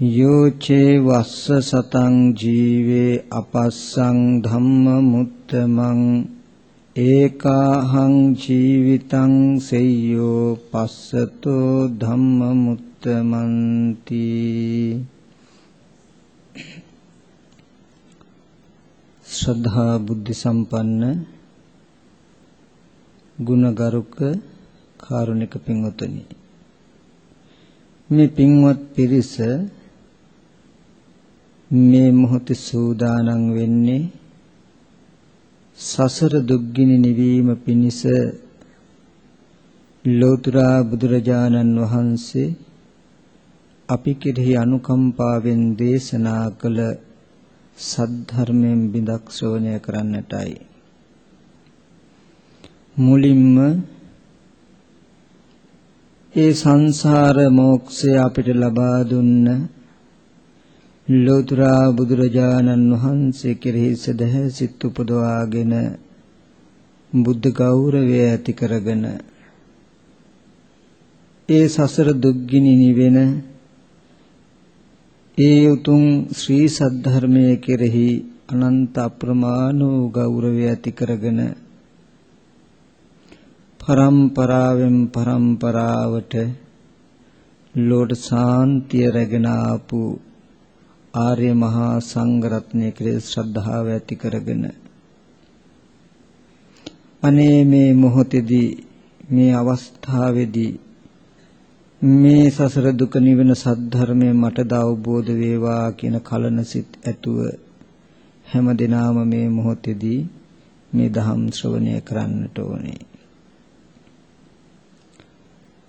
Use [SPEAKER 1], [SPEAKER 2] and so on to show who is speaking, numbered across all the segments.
[SPEAKER 1] යෝචේ වස්ස සතං ජීවේ අපස්සං ධම්ම මුත්තමං ඒකාහං ජීවිතං සෙය්‍යෝ පස්සතෝ ධම්ම මුත්තමන්ති ශ්‍රද්ධා බුද්ධ සම්පන්න ගුණගරුක කාරුණික පින්වතුනි මේ පින්වත් පිරිස මේ මොහොතේ සූදානම් වෙන්නේ සසර දුක්ගිනි නිවීම පිණිස ලෝතර බුදුරජාණන් වහන්සේ අපි කෙරෙහි අනුකම්පාවෙන් දේශනා කළ සද්ධර්මයෙන් බිඳක් ශ්‍රවණය කරන්නටයි. මුලින්ම ඒ සංසාර මෝක්ෂය අපිට ලබා දුන්න ලෝතර බුදුරජාණන් වහන්සේ කෙරෙහි සදහැ සිත් උපදවාගෙන බුද්ධ ගෞරවය ඇති කරගෙන ඒ සසර දුක්ගිනි නිවෙන ඒ උතුම් ශ්‍රී සද්ධර්මයේ කෙරෙහි අනන්ත අප්‍රමාණ වූ ගෞරවය ඇති කරගෙන පරම්පරාවෙන් පරම්පරාවට ලෝට සාන්තිය රැගෙන ආපු ආර්ය මහා සංඝ රත්නයේ කෙරෙහි ශ්‍රද්ධාව ඇති කරගෙන. අනේ මේ මොහොතේදී මේ අවස්ථාවේදී මේ සසර දුක නිවන සද්ධර්මය මට අවබෝධ වේවා කියන කලන සිත් ඇතුව හැම දිනාම මේ මොහොතේදී මේ දහම් ශ්‍රවණය කරන්නට ඕනේ.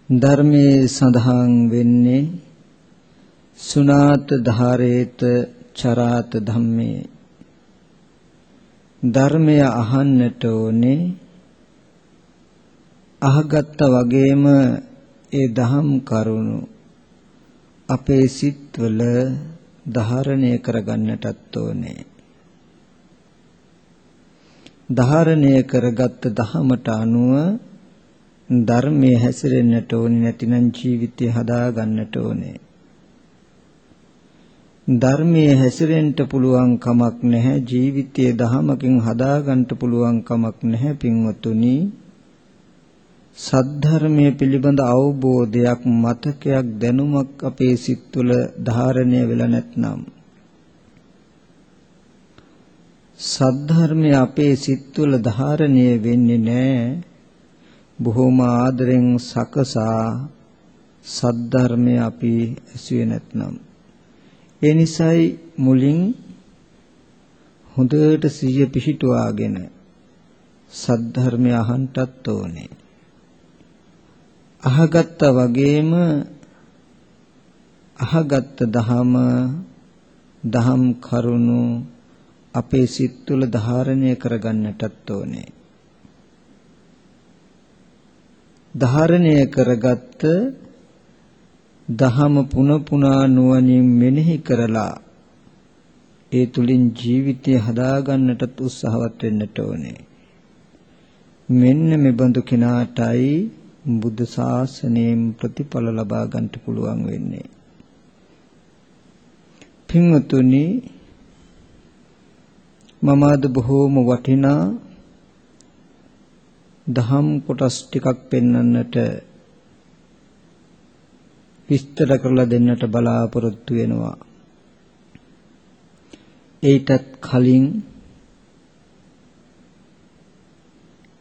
[SPEAKER 1] ධර්මයේ සඳහන් වෙන්නේ සුනාත ධාරේත චරාත ධම්මේ. ධර්මය අහන්නට ඕනේ. අහගත්ත වගේම ඒ දහම් කරුණු අපේ සිත්වල ධාරණය කරගන්නටත් ඕනේ. ධාරණය කරගත් දහමට අනුව ධර්මයේ හැසිරෙන්නට ඕනේ නැතිනම් ජීවිතය හදා ගන්නට ඕනේ. ධර්මයේ හැසිරෙන්න පුළුවන් කමක් නැහැ ජීවිතයේ දහමකින් හදා ගන්නට පුළුවන් කමක් නැහැ පින්වතුනි. සද්ධර්මයේ පිළිබඳ අවබෝධයක් මතකයක් දැනුමක් අපේ සිත්වල ධාරණය වෙලා නැත්නම්. සද්ධර්මය අපේ සිත්වල ධාරණය වෙන්නේ නැහැ. බොහෝම ආදරෙන් සකසා සද්ධර්මය අපි ඇසුවේ නැත්නම්. ඒ නිසායි මුලින් හොඳට සිහිය පිහිටුවාගෙන සද්ධර්මය අහන්නටත් ඕනේ. අහගත්ත වගේම අහගත්ත දහම දහම් කරුණු අපේ සිත් තුළ ධාරණය කරගන්නටත් ඕනේ. ධාරණය කරගත්ත දහම පුන පුනා නුවණින් මෙනෙහි කරලා ඒ තුලින් ජීවිතය හදාගන්නටත් උත්සාහවත් වෙන්නට ඕනේ. මෙන්න මෙබඳු කෙනාටයි බුද්ධ ශාසනයෙන් ප්‍රතිඵල ලබා ගන්නට පුළුවන් වෙන්නේ. පින්වතුනි මම අද බොහෝම වටිනා දහම් කොටස් ටිකක් පෙන්වන්නට විස්තර කරලා දෙන්නට බලාපොරොත්තු වෙනවා. ඒටත් කලින්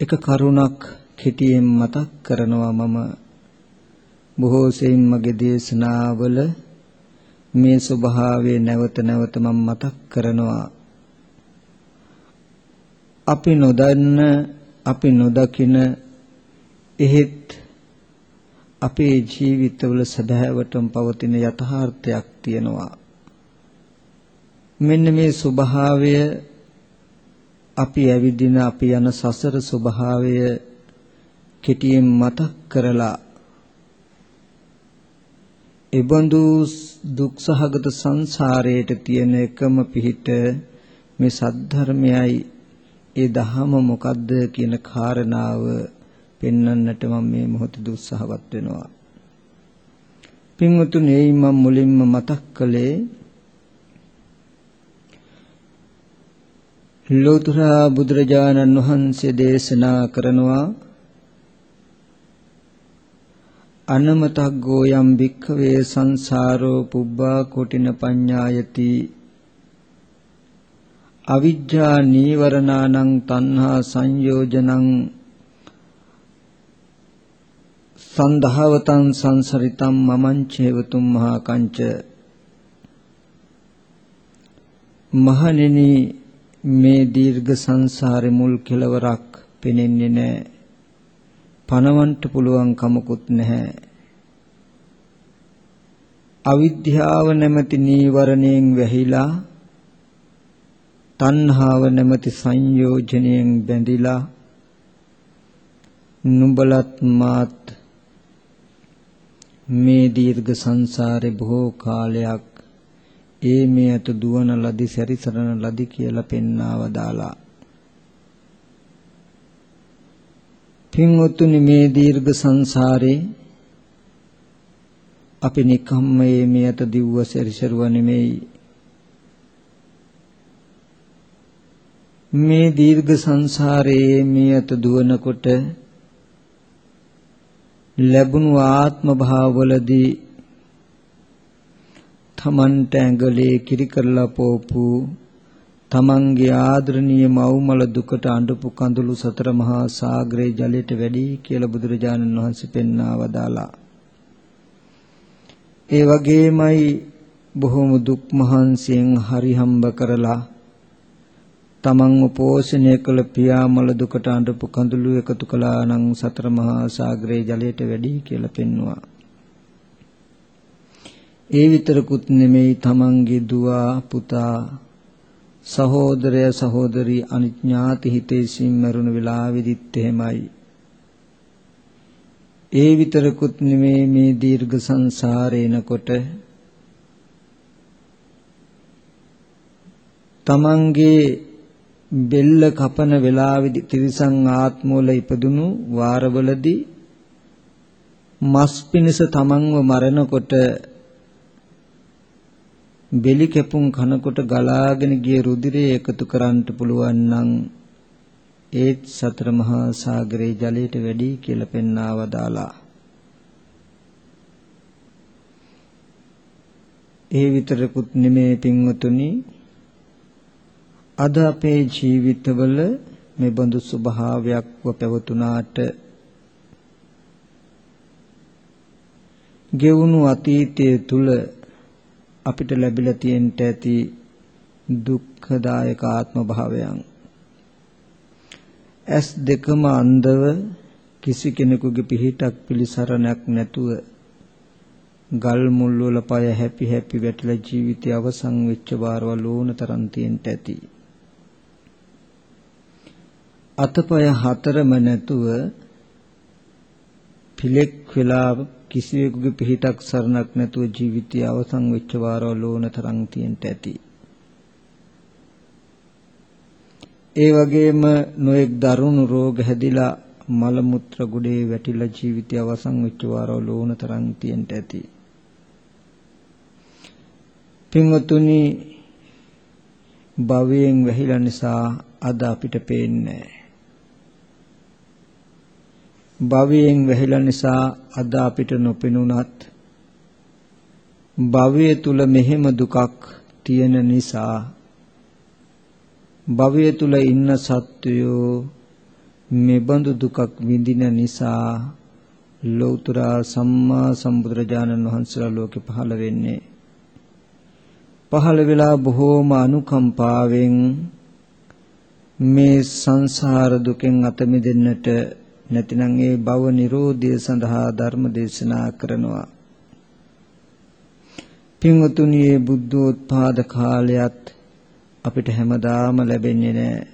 [SPEAKER 1] එක කරුණක් කෙටියෙන් මතක් කරනවා මම බොහෝ සෙයින් මගේ දේශනාවල මේ ස්වභාවය නැවත නැවත මම මතක් කරනවා අපි නොදන්න අපි නොදකින එහෙත් අපේ ජීවිතවල සදාවටම පවතින යථාර්ථයක් තියෙනවා. මෙන්න මේ ස්වභාවය අපි ඇවිදින අපි යන සසර ස්වභාවය කෙටියෙන් මතක් කරලා එබඳු දුක්සහගත සංසාරයට තියෙන එකම පිහිට මේ සද්ධර්මයයි. ඒ දහම මොකද්ද කියන කාරණාව පෙන්වන්නට මම මේ මොහොතේ උත්සාහවත් වෙනවා. පින්වතුනි මම මුලින්ම මතක් කළේ ලෝතර බුදුරජාණන් වහන්සේ දේශනා කරනවා අනමතග්ගෝ යම් භික්ඛවේ සංසාරෝ පුබ්බා කොටින පඤ්ඤායති අවිජ්ජා නීවරණානං තණ්හා සංයෝජනං සන්දහවතං සංසරිතං මමං චේවතුම් මහා කංච මහණෙනි මේ දීර්ඝ සංසාරේ මුල් කෙලවරක් පෙනෙන්නේ නැහැ පණවන්න පුළුවන් කමකුත් නැහැ. අවිද්‍යාව නැමැති නීවරණයෙන් වැහිලා තණ්හාව නැමැති සංයෝජනයෙන් බැඳිලා නුඹලත් මාත් මේ දීර්ඝ සංසාරේ බොහෝ කාලයක් ඒ මේ අත දුවන ලදි සැරිසරන ලදි කියලා පෙන්වව දාලා. පින්වත්නි මේ දීර්ඝ සංසාරේ අපි නිකම්ම මේ අත දිව්ව සැරිසරුව නෙමෙයි. මේ දීර්ඝ සංසාරයේ මේ අත දුවනකොට ලැබුණු ආත්ම භාවවලදී තමන්ට ඇඟලේ කිරි කරලා පෝපු තමන්ගේ ආදරණීය මව්මල දුකට අඬපු කඳුළු සතර මහා සාගරේ ජලයට වැඩි කියලා බුදුරජාණන් වහන්සේ පෙන්වා වදාලා. ඒ වගේමයි බොහොම දුක් මහන්සියෙන් හරි හම්බ කරලා තමන්ව පෝෂණය කළ පියාමල දුකට අඬපු කඳුළු එකතු කළා නම් සතර මහා සාගරේ ජලයට වැඩි කියලා පෙන්වුවා. ඒ විතරකුත් නෙමෙයි තමන්ගේ දුව පුතා සහෝදරය සහෝදරී අනිඥාති හිතේසින් මරුණ වෙලාවෙදිත් එහෙමයි. ඒ විතරකුත් නෙමේ මේ දීර්ඝ සංසාරේනකොට තමන්ගේ බෙල්ල කපන වෙලාවේදී තිරිසන් ආත්මවල ඉපදුණු වාරවලදී මස් පිණිස තමන්ව මරනකොට බෙලි කැපුම් කනකොට ගලාගෙන ගිය රුධිරය එකතු කරන්නට පුළුවන් නම් ඒත් සතර මහා සාගරයේ ජලයට වැඩි කියලා පෙන්වා වදාලා. ඒ විතරකුත් නෙමේ පින්වතුනි අද අපේ ජීවිතවල මේ බඳු ස්වභාවයක්ව පැවතුනාට ගෙවුණු අතීතයේ තුල අපිට ලැබිලා තියෙන්න ඇති දුක්ඛදායක ආත්ම භාවයන් ඇස් දෙකම අන්ධව කිසි කෙනෙකුගේ පිහිටක් පිළිසරණක් නැතුව ගල් මුල් වල පය හැපි හැපි වැටිලා ජීවිතය අවසන් වෙච්ච බාරවල ඕන තරම් තියෙන්න ඇති. අතපය හතරම නැතුව පිලෙක් වෙලා කිසිවෙකුගේ පිහිටක් සරණක් නැතුව ජීවිතය අවසන් වෙච්ච වාරවල ඕන තරම් තියෙන්න ඇති. ඒ වගේම නොඑක් දරුණු රෝග හැදිලා මල මුත්‍ර ගොඩේ වැටිලා ජීවිතය අවසන් වෙච්ච වාරවල ඕන තරම් තියෙන්න ඇති. පින්වතුනි භවයෙන් වැහිලා නිසා අද අපිට පේන්නේ භවයෙන් වැහිලා නිසා අද අපිට නොපෙනුනත් භවය තුල මෙහෙම දුකක් තියෙන නිසා භවය තුල ඉන්න සත්වයෝ මෙබඳු දුකක් විඳින නිසා ලෞතර සම්මා සම්බුදුරජාණන් වහන්සේලා ලෝකෙ පහළ වෙන්නේ. පහළ වෙලා බොහෝම අනුකම්පාවෙන් මේ සංසාර දුකෙන් අත මිදෙන්නට නැතිනම් ඒ භව නිරෝධය සඳහා ධර්ම දේශනා කරනවා. පින්වතුනි මේ බුද්ධෝත්පාද කාලයත් අපිට හැමදාම ලැබෙන්නේ නැහැ.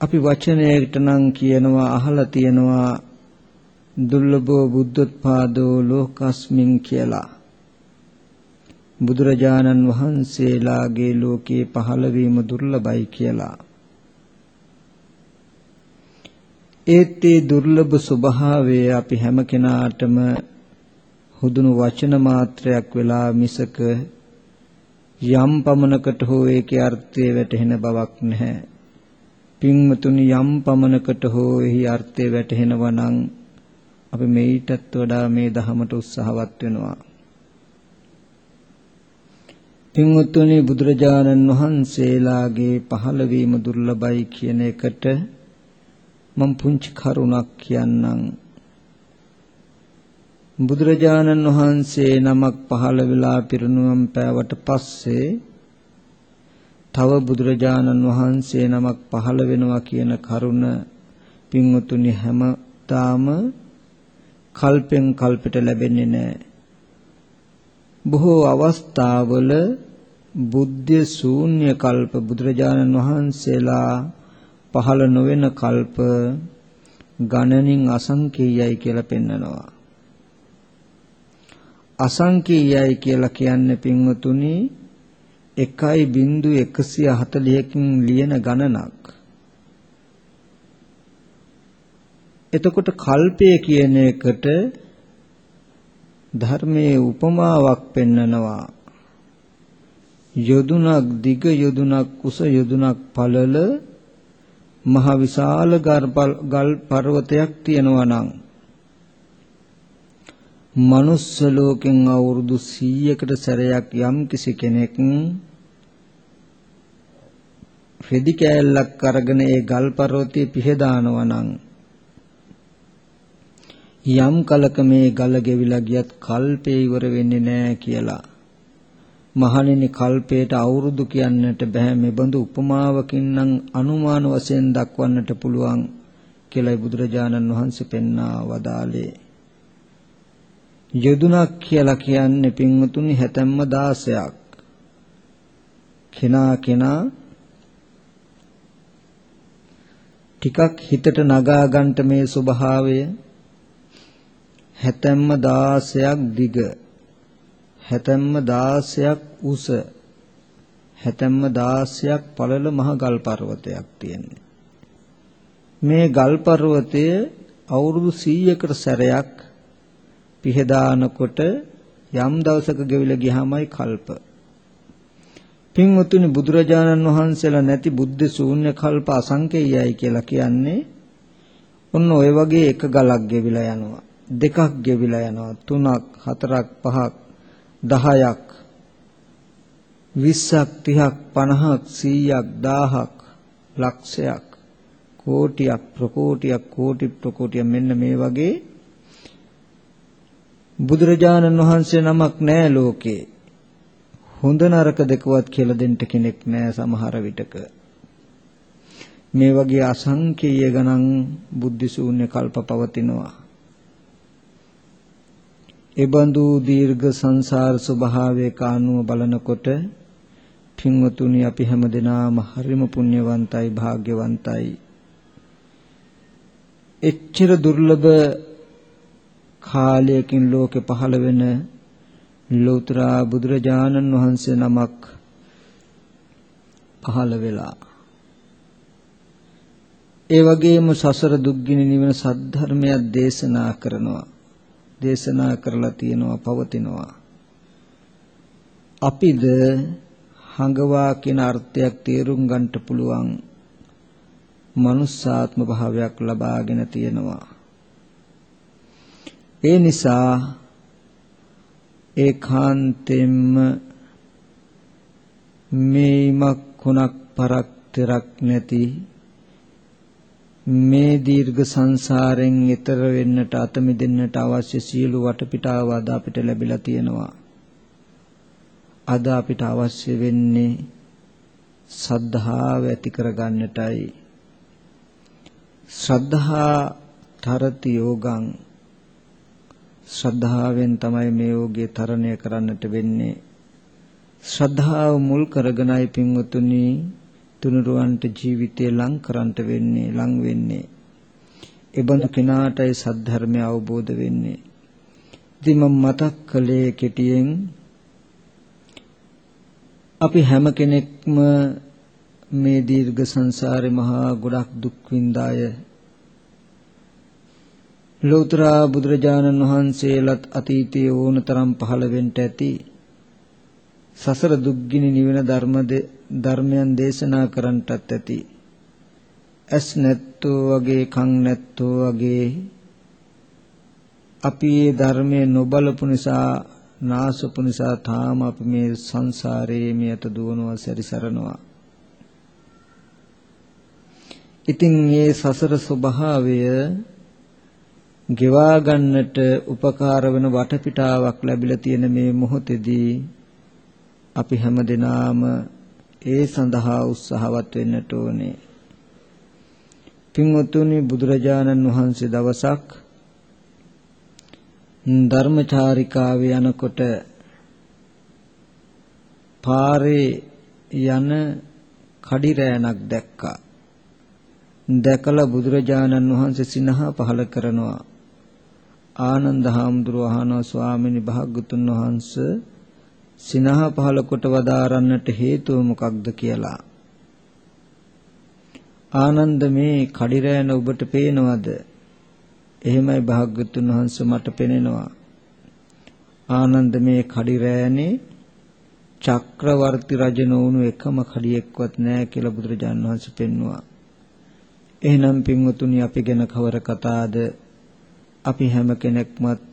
[SPEAKER 1] අපි වචනයකට නම් කියනවා අහලා තියෙනවා දුර්ලභෝ බුද්ධෝත්පාදෝ ලෝකස්මින් කියලා. බුදුරජාණන් වහන්සේලාගේ ලෝකේ පහළ වීම දුර්ලභයි කියලා. ඒත් ඒ දුර්ලභ ස්වභාවය අපි හැම කෙනාටම හුදුණු වචන මාත්‍රයක් වෙලා මිසක යම් පමණකට හෝ ඒකේ අර්ථය වැටහෙන බවක් නැහැ. පින්මතුනි යම් පමණකට හෝ එහි අර්ථය වැටහෙනවා නම් අපි මේටත් වඩා මේ ධහමට උත්සාහවත් වෙනවා. පින්වත්නි බුදුරජාණන් වහන්සේලාගේ පහළවීම දුර්ලභයි කියන එකට මම පුංචි කරුණක් කියන්නම්. බුදුරජාණන් වහන්සේ නමක් පහළ වෙලා පිරිනුවම් පෑවට පස්සේ තව බුදුරජාණන් වහන්සේ නමක් පහළ වෙනවා කියන කරුණ පින්වතුනි හැමදාම කල්පෙන් කල්පෙට ලැබෙන්නේ නැහැ. බොහෝ අවස්ථාවල බුද්ධ ශූන්‍ය කල්ප බුදුරජාණන් වහන්සේලා පහළ නොවන කල්ප ගණනින් අසංකේයයි කියලා පෙන්නනවා. අසංකේයයි කියලා කියන්නේ පින්වතුනි 1.140කින් ලියන ගණනක්. එතකොට කල්පය කියන එකට ධර්මයේ උපමාවක් පෙන්නනවා. යොදුනක් දිග යොදුනක් කුස යොදුනක් පළල මහ විශාල ගල් පර්වතයක් තියෙනවා නම් මනුස්ස ලෝකෙන් අවුරුදු 100කට සැරයක් යම් කිසි කෙනෙක් රෙදි කෑල්ලක් අරගෙන ඒ ගල් පර්වතයේ පිහදානවා නම් යම් කලක මේ ගල ගෙවිලා ගියත් කල්පේ ඉවර වෙන්නේ නැහැ කියලා. මහණෙනි කල්පයට අවුරුදු කියන්නට බෑ මෙබඳු උපමාවකින් නම් අනුමාන වශයෙන් දක්වන්නට පුළුවන් කියලායි බුදුරජාණන් වහන්සේ පෙන්වා වදාළේ. යදුනක් කියලා කියන්නේ පින්වතුනි හැතැම්ම 16ක්. කෙනා කෙනා ටිකක් හිතට නගා ගන්නට මේ ස්වභාවය හැතැම්ම 16ක් දිග හැතැම්ම 16ක් උස. හැතැම්ම 16ක් පළල මහ ගල් පර්වතයක් තියෙන්නේ. මේ ගල් පර්වතය අවුරුදු 100කට සැරයක් පිහදානකොට යම් දවසක ගෙවිලා ගියාමයි කල්ප. පින්වතුනි බුදුරජාණන් වහන්සේලා නැති බුද්ධ ශූන්‍ය කල්ප අසංකේයයි කියලා කියන්නේ ඔන්න ඔය වගේ එක ගලක් ගෙවිලා යනවා. දෙකක් ගෙවිලා යනවා. තුනක් හතරක් පහක්. 10ක් 20ක් 30ක් 50ක් 100ක් 1000ක් ලක්ෂයක් කෝටියක් ප්‍රකෝටියක් කෝටි ප්‍රකෝටියක් මෙන්න මේ වගේ බුදුරජාණන් වහන්සේ නමක් නෑ ලෝකේ. හොඳ නරක දෙකවත් කියලා දෙන්න කෙනෙක් නෑ සමහර විටක. මේ වගේ අසංකේය ගණන් බුද්ධ ශූන්‍ය කල්ප පවතිනවා. එබඳු දීර්ඝ සංසාර ස්වභාවයේ කානුව බලනකොට පින්වතුනි අපි හැමදෙනාම හරිම පුණ්‍යවන්තයි භාග්‍යවන්තයි. එච්චර දුර්ලභ කාලයකින් ලෝකෙ පහළ වෙන ලෝතර බුදුරජාණන් වහන්සේ නමක් පහළ වෙලා. ඒ වගේම සසර දුක්ගිනි නිවන සද්ධර්මයක් දේශනා කරනවා. දේශනා කරලා තියෙනවා පවතිනවා. අපිද හඟවා කියන අර්ථයක් තේරුම් ගන්නට පුළුවන් මනුස්සාත්ම භාවයක් ලබාගෙන තියෙනවා. ඒ නිසා ඒකාන්තෙන්ම මේමක් කුණක් පරක් තෙරක් නැති මේ දීර්ඝ සංසාරයෙන් ඈතර වෙන්නට අත මිදෙන්නට අවශ්‍ය සියලු වටපිටාව අද අපිට ලැබිලා තියෙනවා. අද අපිට අවශ්‍ය වෙන්නේ සද්ධාව ඇති කරගන්නටයි. ශ්‍රද්ධා තරති යෝගං ශ්‍රද්ධාවෙන් තමයි මේ යෝගය තරණය කරන්නට වෙන්නේ. ශ්‍රද්ධාව මුල් කරගෙනයි පින්වතුනි තුනුරුවන්ට ජීවිතය ලං කරන්ට වෙන්නේ ලං වෙන්නේ. එබඳු කෙනාටයි සද්ධර්මය අවබෝධ වෙන්නේ. ඉතින් මම මතක් කළේ කෙටියෙන් අපි හැම කෙනෙක්ම මේ දීර්ඝ සංසාරේ මහා ගොඩක් දුක් විඳාය. ලෝතර බුදුරජාණන් වහන්සේලත් අතීතයේ ඕනතරම් පහළ වෙන්න ඇති. සසර දුක්ගිනි නිවන ධර්ම ධර්මයන් දේශනා කරන්නටත් ඇති. ඇස් නැත්තෝ වගේ කන් නැත්තෝ වගේ අපි මේ ධර්මයේ නොබලපු නිසා නාසපු නිසා තාම අපි මේ සංසාරයේ මියට දුවනවා සැරිසරනවා. ඉතින් මේ සසර ස්වභාවය ගෙවා ගන්නට උපකාර වෙන වටපිටාවක් ලැබිලා තියෙන මේ මොහොතේදී අපි හැමදෙනාම ඒ සඳහා උත්සාහවත් වෙන්නට ඕනේ. පින්වත්නි බුදුරජාණන් වහන්සේ දවසක් ධර්මචාරිකාවේ යනකොට පාරේ යන කඩිරෑනක් දැක්කා. දැකලා බුදුරජාණන් වහන්සේ සිනහ පහල කරනවා. ආනන්ද හාමුදුරුව අහනවා ස්වාමීනි භාග්‍යතුන් වහන්සේ සිනහ පහල කොට වදාරන්නට හේතුව මොකක්ද කියලා. ආනන්ද මේ කඩිරෑන ඔබට පේනවද? එහෙමයි භාග්‍යතුන් වහන්සේ මට පෙනෙනවා. ආනන්ද මේ කඩිරෑනේ චක්‍රවර්ති රජ නොවුණු එකම කඩියෙක්වත් නැහැ කියලා බුදුරජාණන් වහන්සේ පෙන්වුවා. එහෙනම් පින්වතුනි අපි ගැන කවර කතාද අපි හැම කෙනෙක්මත්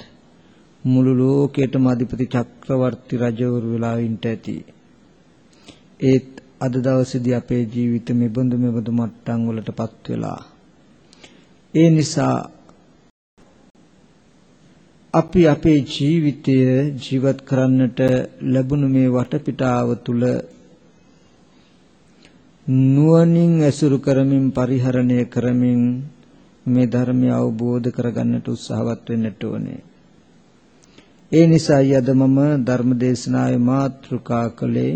[SPEAKER 1] මුළු ලෝකයටම අධිපති චක්‍රවර්ති රජවරු වෙලා ඉන්න ඇති. ඒත් අද දවසේදී අපේ ජීවිත මෙබඳු මෙබඳු මට්ටම් වලටපත් වෙලා. ඒ නිසා අපි අපේ ජීවිතය ජීවත් කරන්නට ලැබුණු මේ වටපිටාව තුල නුවණින් ඇසුරු කරමින් පරිහරණය කරමින් මේ ධර්මය අවබෝධ කරගන්නට උත්සාහවත් වෙන්නට ඕනේ. ඒ නිසායි අද මම ධර්ම දේශනාවේ මාතෘකා කළේ.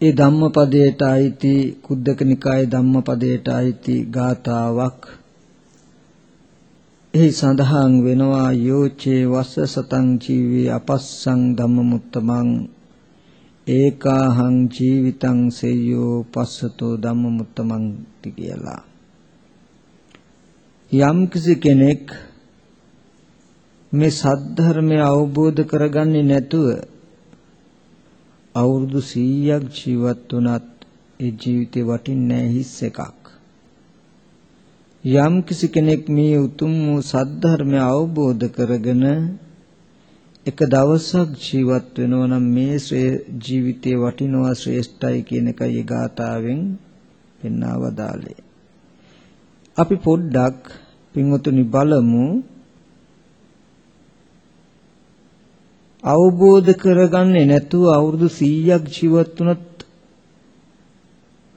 [SPEAKER 1] ඒ ධම්මපදයට අයිති කුද්දක නිකායේ ධම්මපදයට අයිති ගාතාවක් එහි සඳහන් වෙනවා යෝචේ වස්ස සතං ජීවේ අපස්සං ධම්මමුත්තමං ඒකාහං ජීවිතං සෙය්‍යෝ පස්සතෝ ධම්මමුත්තමං කියලා. යම් කිසි කෙනෙක් මේ සද්ධර්මය අවබෝධ කරගන්නේ නැතුව අවුරුදු 100ක් ජීවත් වුණත් ඒ ජීවිතේ වටින්නේ හිස් එකක්. යම් කිසි කෙනෙක් මේ උතුම් වූ සද්ධර්මය අවබෝධ කරගෙන එක දවසක් ජීවත් වෙනවා නම් මේ ජීවිතේ වටිනවා ශ්‍රේෂ්ඨයි කියන එකයි ඒ ගාථාවෙන් පෙන්වවදාලේ. අපි පොඩ්ඩක් පින්වතුනි බලමු අවබෝධ කරගන්නේ නැතුව අවුරුදු 100ක් ජීවත් වුණත්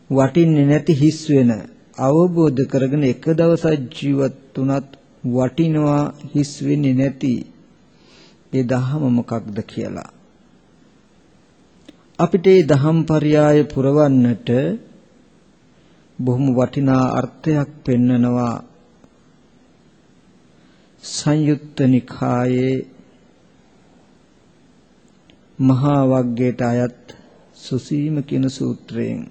[SPEAKER 1] වටින්නේ නැති හිස් වෙන අවබෝධ කරගෙන එක දවසක් ජීවත් වුණත් වටිනවා හිස් වෙන්නේ නැති ඒ දහම මොකක්ද කියලා. අපිට මේ දහම් පරයය පුරවන්නට බොහොම වටිනා අර්ථයක් පෙන්නනවා. සංයුත්ත නිකායේ මහා වග්ගයට අයත් සුසීම කියන සූත්‍රයෙන්.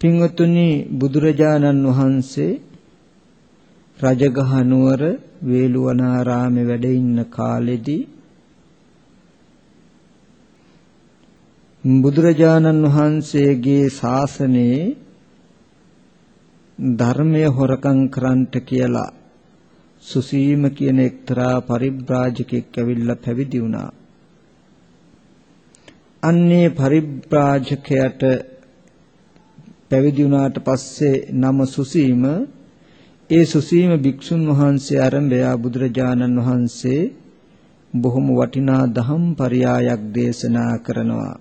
[SPEAKER 1] පින්වතුනි බුදුරජාණන් වහන්සේ රජගහ නුවර වේළුවනාරාමේ වැඩ ඉන්න කාලෙදී බුදුරජාණන් වහන්සේගේ ශාසනයේ ධර්මය හොරකම් කරන්නට කියලා සුසීම කියන එක්තරා පරිබ්‍රාජකෙක් ඇවිල්ලා පැවිදි වුණා. අන්නේ පරිබ්‍රාජකයට පැවිදි වුණාට පස්සේ නම සුසීම ඒ සුසීම භික්ෂුන් වහන්සේ ආරම්භයා බුදුරජාණන් වහන්සේ බොහොම වටිනා දහම් පරයායක් දේශනා කරනවා.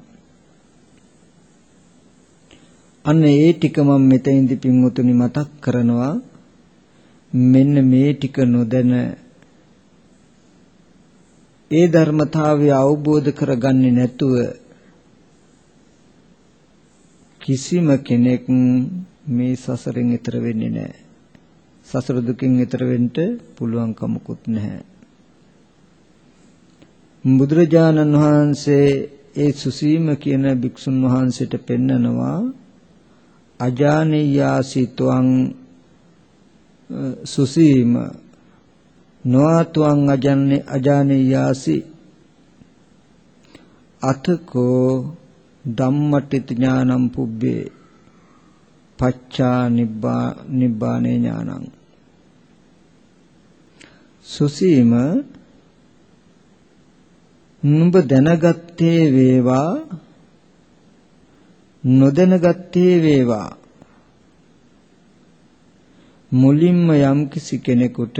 [SPEAKER 1] අන්න ඒ ටික මම මෙතෙන්දි පින්වතුනි මතක් කරනවා මෙන්න මේ ටික නොදැන ඒ ධර්මතාවය අවබෝධ කරගන්නේ නැතුව කිසිම කෙනෙක් මේ සසරෙන් එතර වෙන්නේ නැහැ. සසර දුකින් එතර වෙන්න පුළුවන් කමකුත් නැහැ. බුදුරජාණන් වහන්සේ ඒ සුසීම කියන භික්ෂුන් වහන්සේට පෙන්නනවා අජානීයාසිතවං සුසීම නොඅතුං අජන්නේ අජානීයාසි අතකෝ ධම්මටිත ඥානම් පුබ්බේ පච්චා නිබ්බා නිබ්බානේ ඥානං. සුසීම නුඹ දැනගත්තේ වේවා නොදැනගත්තේ වේවා. මුලින්ම යම්කිසි කෙනෙකුට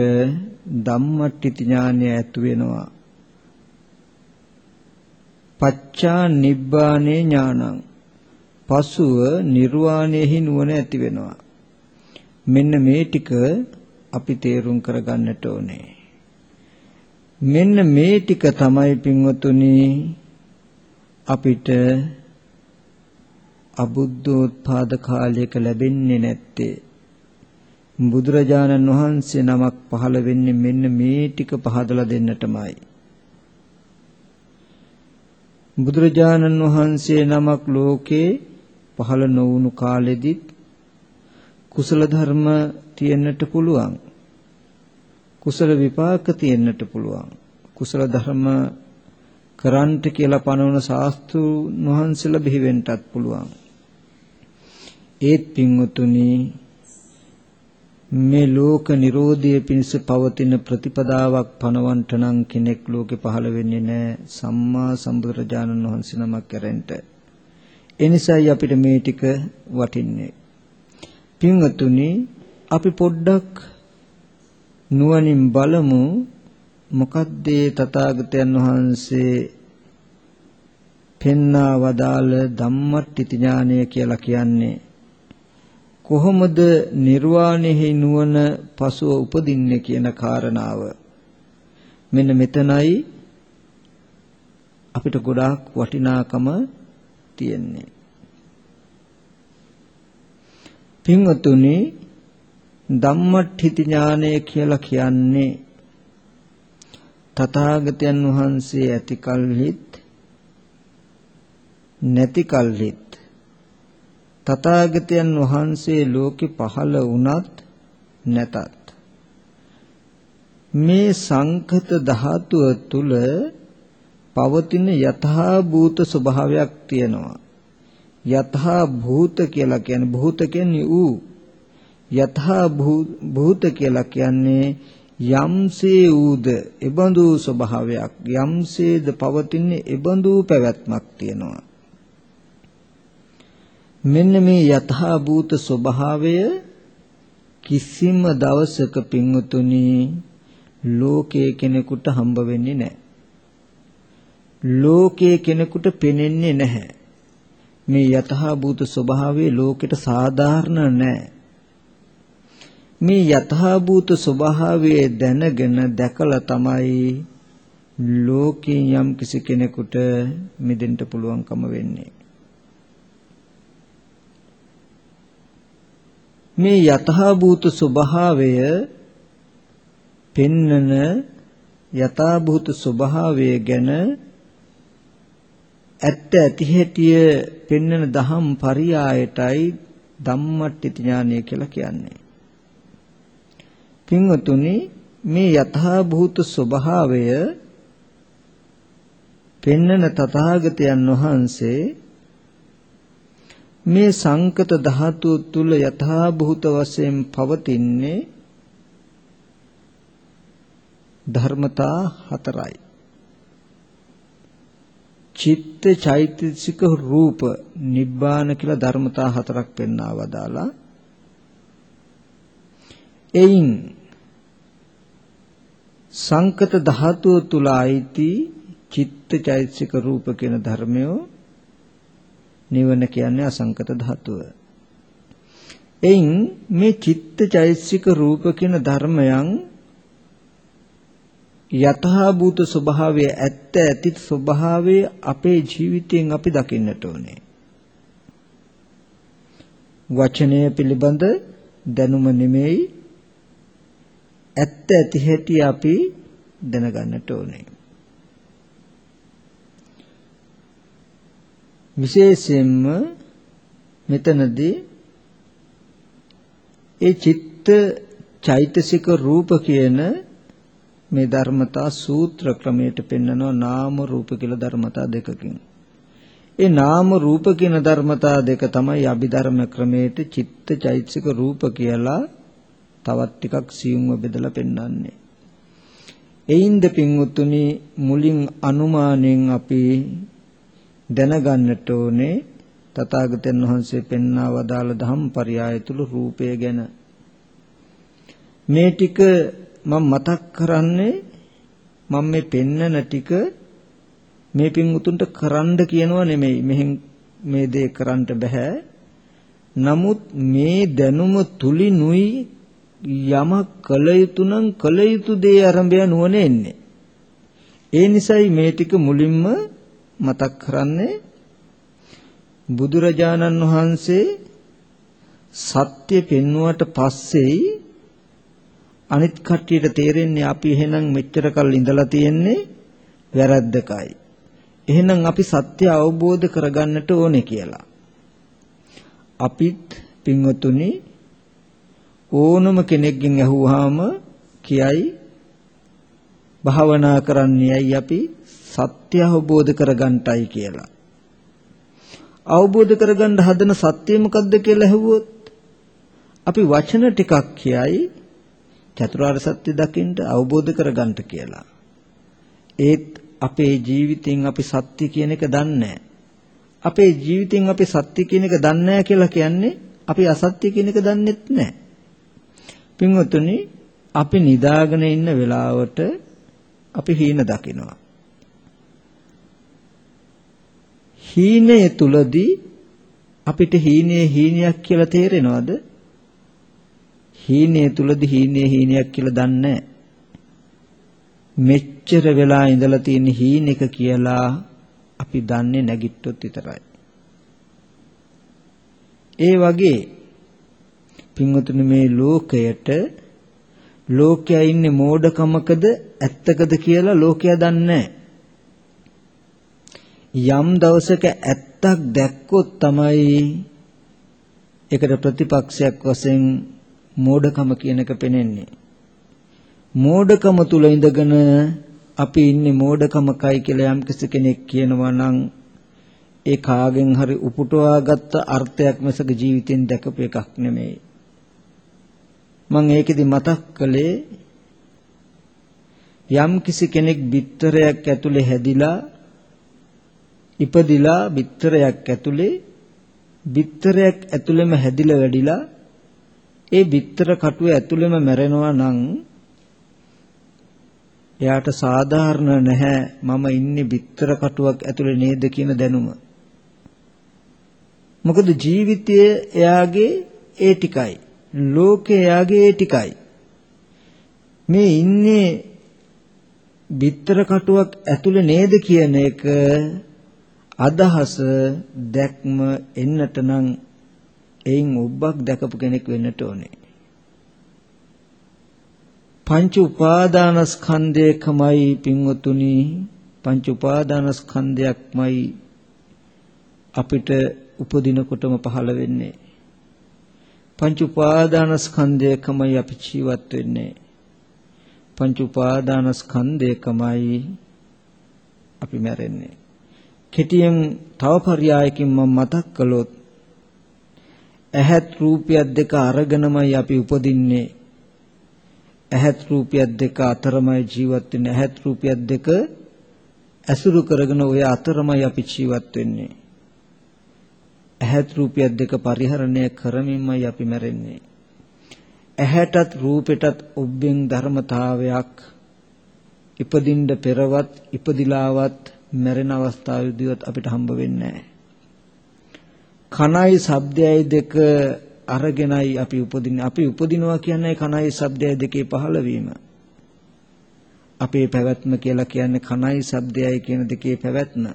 [SPEAKER 1] ධම්මට්ටි ඥානය ඇති වෙනවා. පච්චා නිබ්බානේ ඥානං. පසුව නිර්වාණයෙහි නුවණ ඇති වෙනවා. මෙන්න මේ ටික අපි තේරුම් කරගන්නට ඕනේ. මෙන්න මේ ටික තමයි පින්වතුනි අපිට අබුද්ධෝත්පාද කාලයක ලැබෙන්නේ නැත්තේ. බුදුරජාණන් වහන්සේ නමක් පහළ වෙන්නේ මෙන්න මේ ටික පහදලා දෙන්නටමයි බුදුරජාණන් වහන්සේ නමක් ලෝකේ පහළ නොවුණු කාලෙදිත් කුසල ධර්ම තියෙන්නට පුළුවන් කුසල විපාක තියෙන්නට පුළුවන්. කුසල ධර්ම කරන්ට කියලා පනවන ශාස්ත්‍රුන් වහන්සේලා බිහි වෙන්නටත් පුළුවන්. ඒත් පින්වතුනි මේ ලෝක නිරෝධය පිණිස පවතින ප්‍රතිපදාවක් පනවන්ට නම් කෙනෙක් ලෝකේ පහළ වෙන්නේ නැහැ සම්මා සම්බුදුරජාණන් වහන්සේ නමක් කරෙන්ට. ඒ නිසායි අපිට මේ ටික වටින්නේ. පින්වතුනි අපි පොඩ්ඩක් නුවණින් බලමු මොකද්ද තථාගතයන් වහන්සේ පෙන්නා වදාළ ධම්මට්ටි ඥානය කියලා කියන්නේ කොහොමද නිර්වාණයෙහි නුවණ පසුව උපදින්නේ කියන කාරණාව? මෙන්න මෙතනයි අපිට ගොඩාක් වටිනාකම තියෙන්නේ. පින්වතුනි ධම්මට්ඨිති ඥානය කියලා කියන්නේ තථාගතයන් වහන්සේ ඇති කල්හිත් නැති කල්හිත් තථාගතයන් වහන්සේ ලෝකෙ පහළ වුණත් නැතත් මේ සංකත ධාතුව තුල පවතින යථා භූත ස්වභාවයක් තියෙනවා. යථා භූත කියලා කියන්නේ භූත කියන්නේ ඌ යථා භූත කියලා කියන්නේ යම්සේ ඌද එබඳු ස්වභාවයක් යම්සේද පවතින්නේ එබඳු පැවැත්මක් තියෙනවා. මෙන්න මේ යථා භූත ස්වභාවය කිසිම දවසක පින්වතුනි ලෝකයේ කෙනෙකුට හම්බ වෙන්නේ නැහැ. ලෝකයේ කෙනෙකුට පෙනෙන්නේ නැහැ. මේ යථා භූත ස්වභාවය ලෝකෙට සාධාරණ නැහැ. මේ යථාභූත ස්වභාවය දැනගෙන දැකලා තමයි ලෝකේ යම් කිසි කෙනෙකුට මිදෙන්න පුළුවන්කම වෙන්නේ. මේ යථාභූත ස්වභාවය පෙන්නන යථාභූත ස්වභාවය ගැන ඇත්ත ඇති හැටිය පෙන්නන දහම් පරියායටයි ධම්මට්ටි ඥානය කියලා කියන්නේ. පින්වතුනි මේ යථා භූත ස්වභාවය පෙන්නන තථාගතයන් වහන්සේ මේ සංකත ධාතුව තුල යථා භූත වශයෙන් පවතින්නේ ධර්මතා හතරයි. චිත්ත චෛතසික රූප නිබ්බාන කියලා ධර්මතා හතරක් පෙන්වා වදාලා එයින් සංකත ධාතුව තුල අයිති චිත්ත චෛතසික රූප කියන ධර්මය නිවන කියන්නේ අසංකත ධාතුව. එයින් මේ චිත්ත චෛතසික රූප කියන ධර්මයන් යථා භූත ස්වභාවය ඇත්ත ඇති ස්වභාවය අපේ ජීවිතයෙන් අපි දකින්නට ඕනේ. වචනය පිළිබඳ දැනුම නෙමෙයි ඇත්ත ඇති හැටි අපි දැනගන්නට ඕනේ. විශේෂයෙන්ම මෙතනදී ඒ චිත්ත චෛතසික රූප කියන මේ ධර්මතා සූත්‍ර ක්‍රමයට පෙන්නනවා නාම රූප කියලා ධර්මතා දෙකකින්. ඒ නාම රූප කියන ධර්මතා දෙක තමයි අභිධර්ම ක්‍රමයට චිත්ත චෛතසික රූප කියලා තවත් ටිකක් සියුම්ව බෙදලා පෙන්වන්නේ. එයින්ද පින්වුතුනි මුලින් අනුමානෙන් අපි දැනගන්නට ඕනේ තථාගතයන් වහන්සේ පෙන්වා වදාළ ධම්පරියාය තුල රූපය ගැන. මේ ටික මම මතක් කරන්නේ මම මේ පෙන්නන ටික මේ පින්වුතුන්ට කරන්න කියනවා නෙමෙයි. මෙහෙන් මේ දේ කරන්න බෑ. නමුත් මේ දැනුම තුලිනුයි යමක් කළ යුතු නම් කළ යුතු දේ ආරම්භය නුවණ එන්නේ. ඒ නිසයි මේ ටික මුලින්ම මතක් කරන්නේ බුදුරජාණන් වහන්සේ සත්‍ය පෙන්වුවට පස්සේ අනිත් කට්ටියට තේරෙන්නේ අපි එහෙනම් මෙච්චර කල් ඉඳලා තියෙන්නේ වැරද්දකයි. එහෙනම් අපි සත්‍ය අවබෝධ කරගන්නට ඕනේ කියලා. අපිත් පින්වතුනි ඕනම කෙනෙක්ගෙන් අහුවාම කියයි භාවනා කරන්නේයි අපි සත්‍ය අවබෝධ කරගන්නටයි කියලා. අවබෝධ කරගන්න හදන සත්‍ය මොකද්ද කියලා ඇහුවොත් අපි වචන ටිකක් කියයි චතුරාර්ය සත්‍ය දකින්න අවබෝධ කරගන්න කියලා. ඒත් අපේ ජීවිතෙන් අපි සත්‍ය කියන එක දන්නේ අපේ ජීවිතෙන් අපි සත්‍ය කියන එක දන්නේ කියලා කියන්නේ අපි අසත්‍ය කියන එක දන්නෙත් නැහැ. පින්වතුනි අපි නිදාගෙන ඉන්න වෙලාවට අපි හීන දකිනවා. හීනය තුලදී අපිට හීනයේ හීනයක් කියලා තේරෙනවද? හීනය තුලදී හීනයේ හීනයක් කියලා දන්නේ මෙච්චර වෙලා ඉඳලා තියෙන හීනෙක කියලා අපි දන්නේ නැගිට්ටොත් විතරයි. ඒ වගේ පින්වතුනි මේ ලෝකයට ලෝකයා ඉන්නේ මෝඩකමකද ඇත්තකද කියලා ලෝකයා දන්නේ නැහැ. යම් දවසක ඇත්තක් දැක්කොත් තමයි ඒකට ප්‍රතිපක්ෂයක් වශයෙන් මෝඩකම කියන එක පෙනෙන්නේ. මෝඩකම තුල ඉඳගෙන අපි ඉන්නේ මෝඩකමකයි කියලා යම් කෙනෙක් කියනවා නම් ඒ කාගෙන් හරි උපුටවාගත්ත අර්ථයක් මිසක ජීවිතෙන් දැකපු එකක් නෙමෙයි. මම ඒකෙදි මතක් කළේ යම් කිසි කෙනෙක් බිත්තරයක් ඇතුලේ හැදිලා ඉපදිලා බිත්තරයක් ඇතුලේ බිත්තරයක් ඇතුළෙම හැදිලා වැඩිලා ඒ බිත්තර කටුව ඇතුළෙම මැරෙනවා නම් එයාට සාධාරණ නැහැ මම ඉන්නේ බිත්තර කටුවක් ඇතුලේ නේද කියන දැනුම. මොකද ජීවිතය එයාගේ ඒ ටිකයි. ලෝකය එයාගේ ඒ ටිකයි. මේ ඉන්නේ බිත්තර කටුවක් ඇතුලේ නේද කියන එක අදහස දැක්ම එන්නට නම් එයින් ඔබක් දැකපු කෙනෙක් වෙන්නට ඕනේ. පංච උපාදානස්කන්ධයකමයි පින්වතුනි පංච උපාදානස්කන්ධයක්මයි අපිට උපදිනකොටම පහළ වෙන්නේ. පංච උපාදානස්කන්ධයකමයි අපි ජීවත් වෙන්නේ. පංච උපාදානස්කන්ධයකමයි අපි මැරෙන්නේ. කෙටියෙන් තව පරයයකින් මම මතක් කළොත් ඇහත් රූපියක් දෙක අරගෙනමයි අපි උපදින්නේ. ඇහත් රූපියක් දෙක අතරමයි ජීවත් වෙන්නේ. ඇහත් රූපියක් දෙක ඇසුරු කරගෙන ඔය අතරමයි අපි ජීවත් වෙන්නේ. ඇහත් රූපියක් දෙක පරිහරණය කරමින්මයි අපි මැරෙන්නේ. ඇහැටත් රූපෙටත් ඔබෙන් ධර්මතාවයක් ඉපදින්න පෙරවත් ඉපදිලාවත් මැරෙන අවස්ථාවේදීවත් අපිට හම්බ වෙන්නේ කනයි ශබ්දයයි දෙක අරගෙනයි අපි උපදින්නේ. අපි උපදිනවා කියන්නේ කනයි ශබ්දයයි දෙකේ පහළවීම. අපේ පැවැත්ම කියලා කියන්නේ කණයි ශබ්දයයි කියන දෙකේ පැවැත්ම.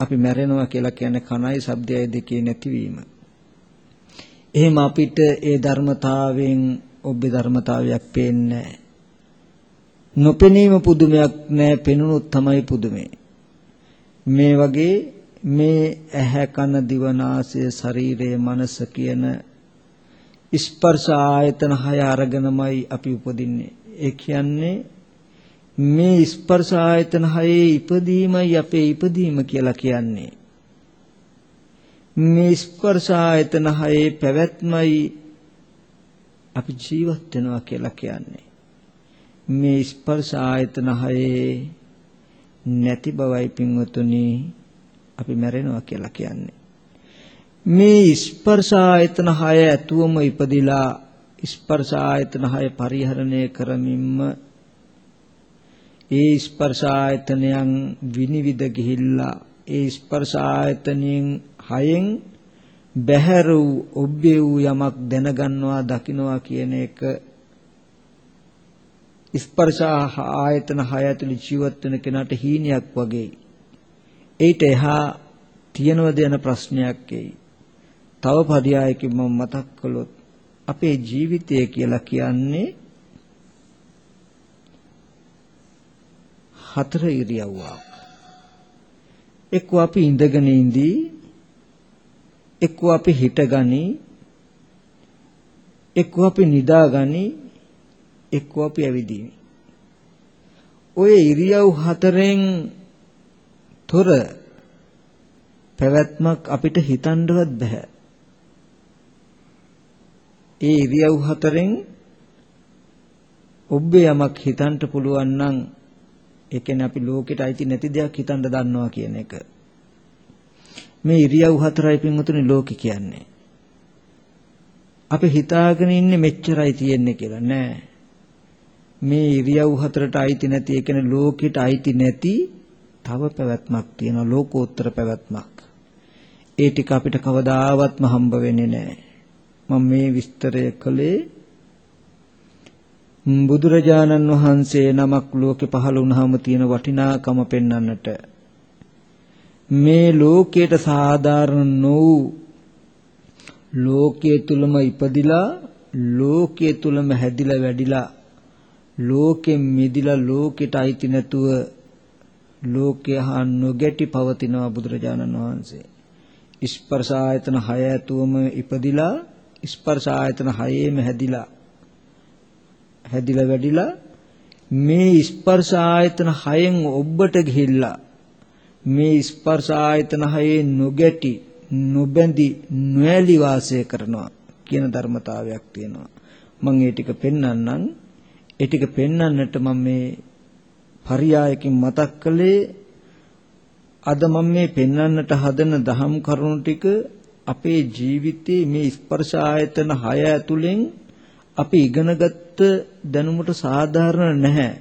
[SPEAKER 1] අපි මැරෙනවා කියලා කියන්නේ කණයි ශබ්දයයි දෙකේ නැතිවීම. එහෙම අපිට ඒ ධර්මතාවයෙන් ඔබේ ධර්මතාවයක් පේන්නේ නොපෙනීම පුදුමයක් නෑ පෙනුනොත් තමයි පුදුමේ. මේ වගේ මේ ඇහැ කන දිව නාසය ශරීරය මනස කියන ස්පර්ශ ආයතන හය අරගෙනමයි අපි උපදින්නේ. ඒ කියන්නේ මේ ස්පර්ශ ආයතන හයේ ඉපදීමයි අපේ ඉපදීම කියලා කියන්නේ. මේ ස්පර්ශ ආයතන හයේ පැවැත්මයි අපි ජීවත් වෙනවා කියලා කියන්නේ. මේ ස්පර්ශ ආයතන හයේ නැති බවයි පින්වතුනි අපි මැරෙනවා කියලා කියන්නේ. මේ ස්පර්ශ ආයතන හය ඇතුවම ඉපදිලා ස්පර්ශ ආයතන හය පරිහරණය කරමින්ම ඒ ස්පර්ශ ආයතනයන් විනිවිද ගිහිල්ලා ඒ ස්පර්ශ ආයතනයෙන් හයෙන් බැහැර වූ ඔබ්බේ වූ යමක් දැනගන්නවා දකින්නවා කියන එක ස්පර්ශ ආයතන හය ඇතුළේ ජීවත් වෙන කෙනාට හීනයක් වගේ. ඒට එහා තියනවද යන ප්‍රශ්නයක් එයි. තව පරයයකින් මම මතක් කළොත් අපේ ජීවිතය කියලා කියන්නේ හතර ඉරියව්වක්. එක්ක අපි ඉඳගෙන ඉඳී එක්ක අපි හිටගනි එක්ක අපි නිදාගනි එක්ක අපි ඇවිදිමි. ඔය ඉරියව් හතරෙන් තොර පැවැත්මක් අපිට හිතන්නවත් බෑ. ඒ ඉරියව් හතරෙන් ඔබේ යමක් හිතන්න පුළුවන් නම් ඒ කියන්නේ අපි ලෝකෙට අයිති නැති දෙයක් හිතන්න දන්නවා කියන එක. මේ ඉරියව් හතරයි පින්වතුනි ලෝකෙ කියන්නේ. අපි හිතාගෙන ඉන්නේ මෙච්චරයි තියෙන්නේ කියලා නෑ. මේ ඉරියව් හතරට අයිති නැති ඒ කියන්නේ ලෝකෙට අයිති නැති තව පැවැත්මක් තියෙනවා ලෝකෝත්තර පැවැත්මක්. ඒ ටික අපිට කවදාවත්ම හම්බ වෙන්නේ නෑ. මම මේ විස්තරය කළේ බුදුරජාණන් වහන්සේ නමක් ලෝකෙ පහළ වුණාම තියෙන වටිනාකම පෙන්වන්නට මේ ලෝකයට සාධාරණ නොවූ ලෝකයේ තුලම ඉපදිලා ලෝකයේ තුලම හැදිලා වැඩිලා ලෝකෙන් මිදිලා ලෝකෙට අයිති නැතුව ලෝකය හා නොගැටි පවතිනවා බුදුරජාණන් වහන්සේ. ස්පර්ශ ආයතන 6 ඇතුවම ඉපදිලා ස්පර්ශ ආයතන 6ේම හැදිලා හැදිලා වැඩිලා මේ ස්පර්ශ ආයතන හයෙන් ඔබට ගිහිල්ලා මේ ස්පර්ශ ආයතන හයේ නොගැටි නොබැඳි නොඇලි වාසය කරනවා කියන ධර්මතාවයක් තියෙනවා. මම ඒ ටික පෙන්වන්නම් ඒ ටික පෙන්වන්නට මම මේ පරියායකින් මතක් කළේ අද මම මේ පෙන්වන්නට හදන දහම් කරුණු ටික අපේ ජීවිතයේ මේ ස්පර්ශ ආයතන 6 ඇතුලෙන් අපි ඉගෙනගත්ත දැනුමට සාධාරණ නැහැ.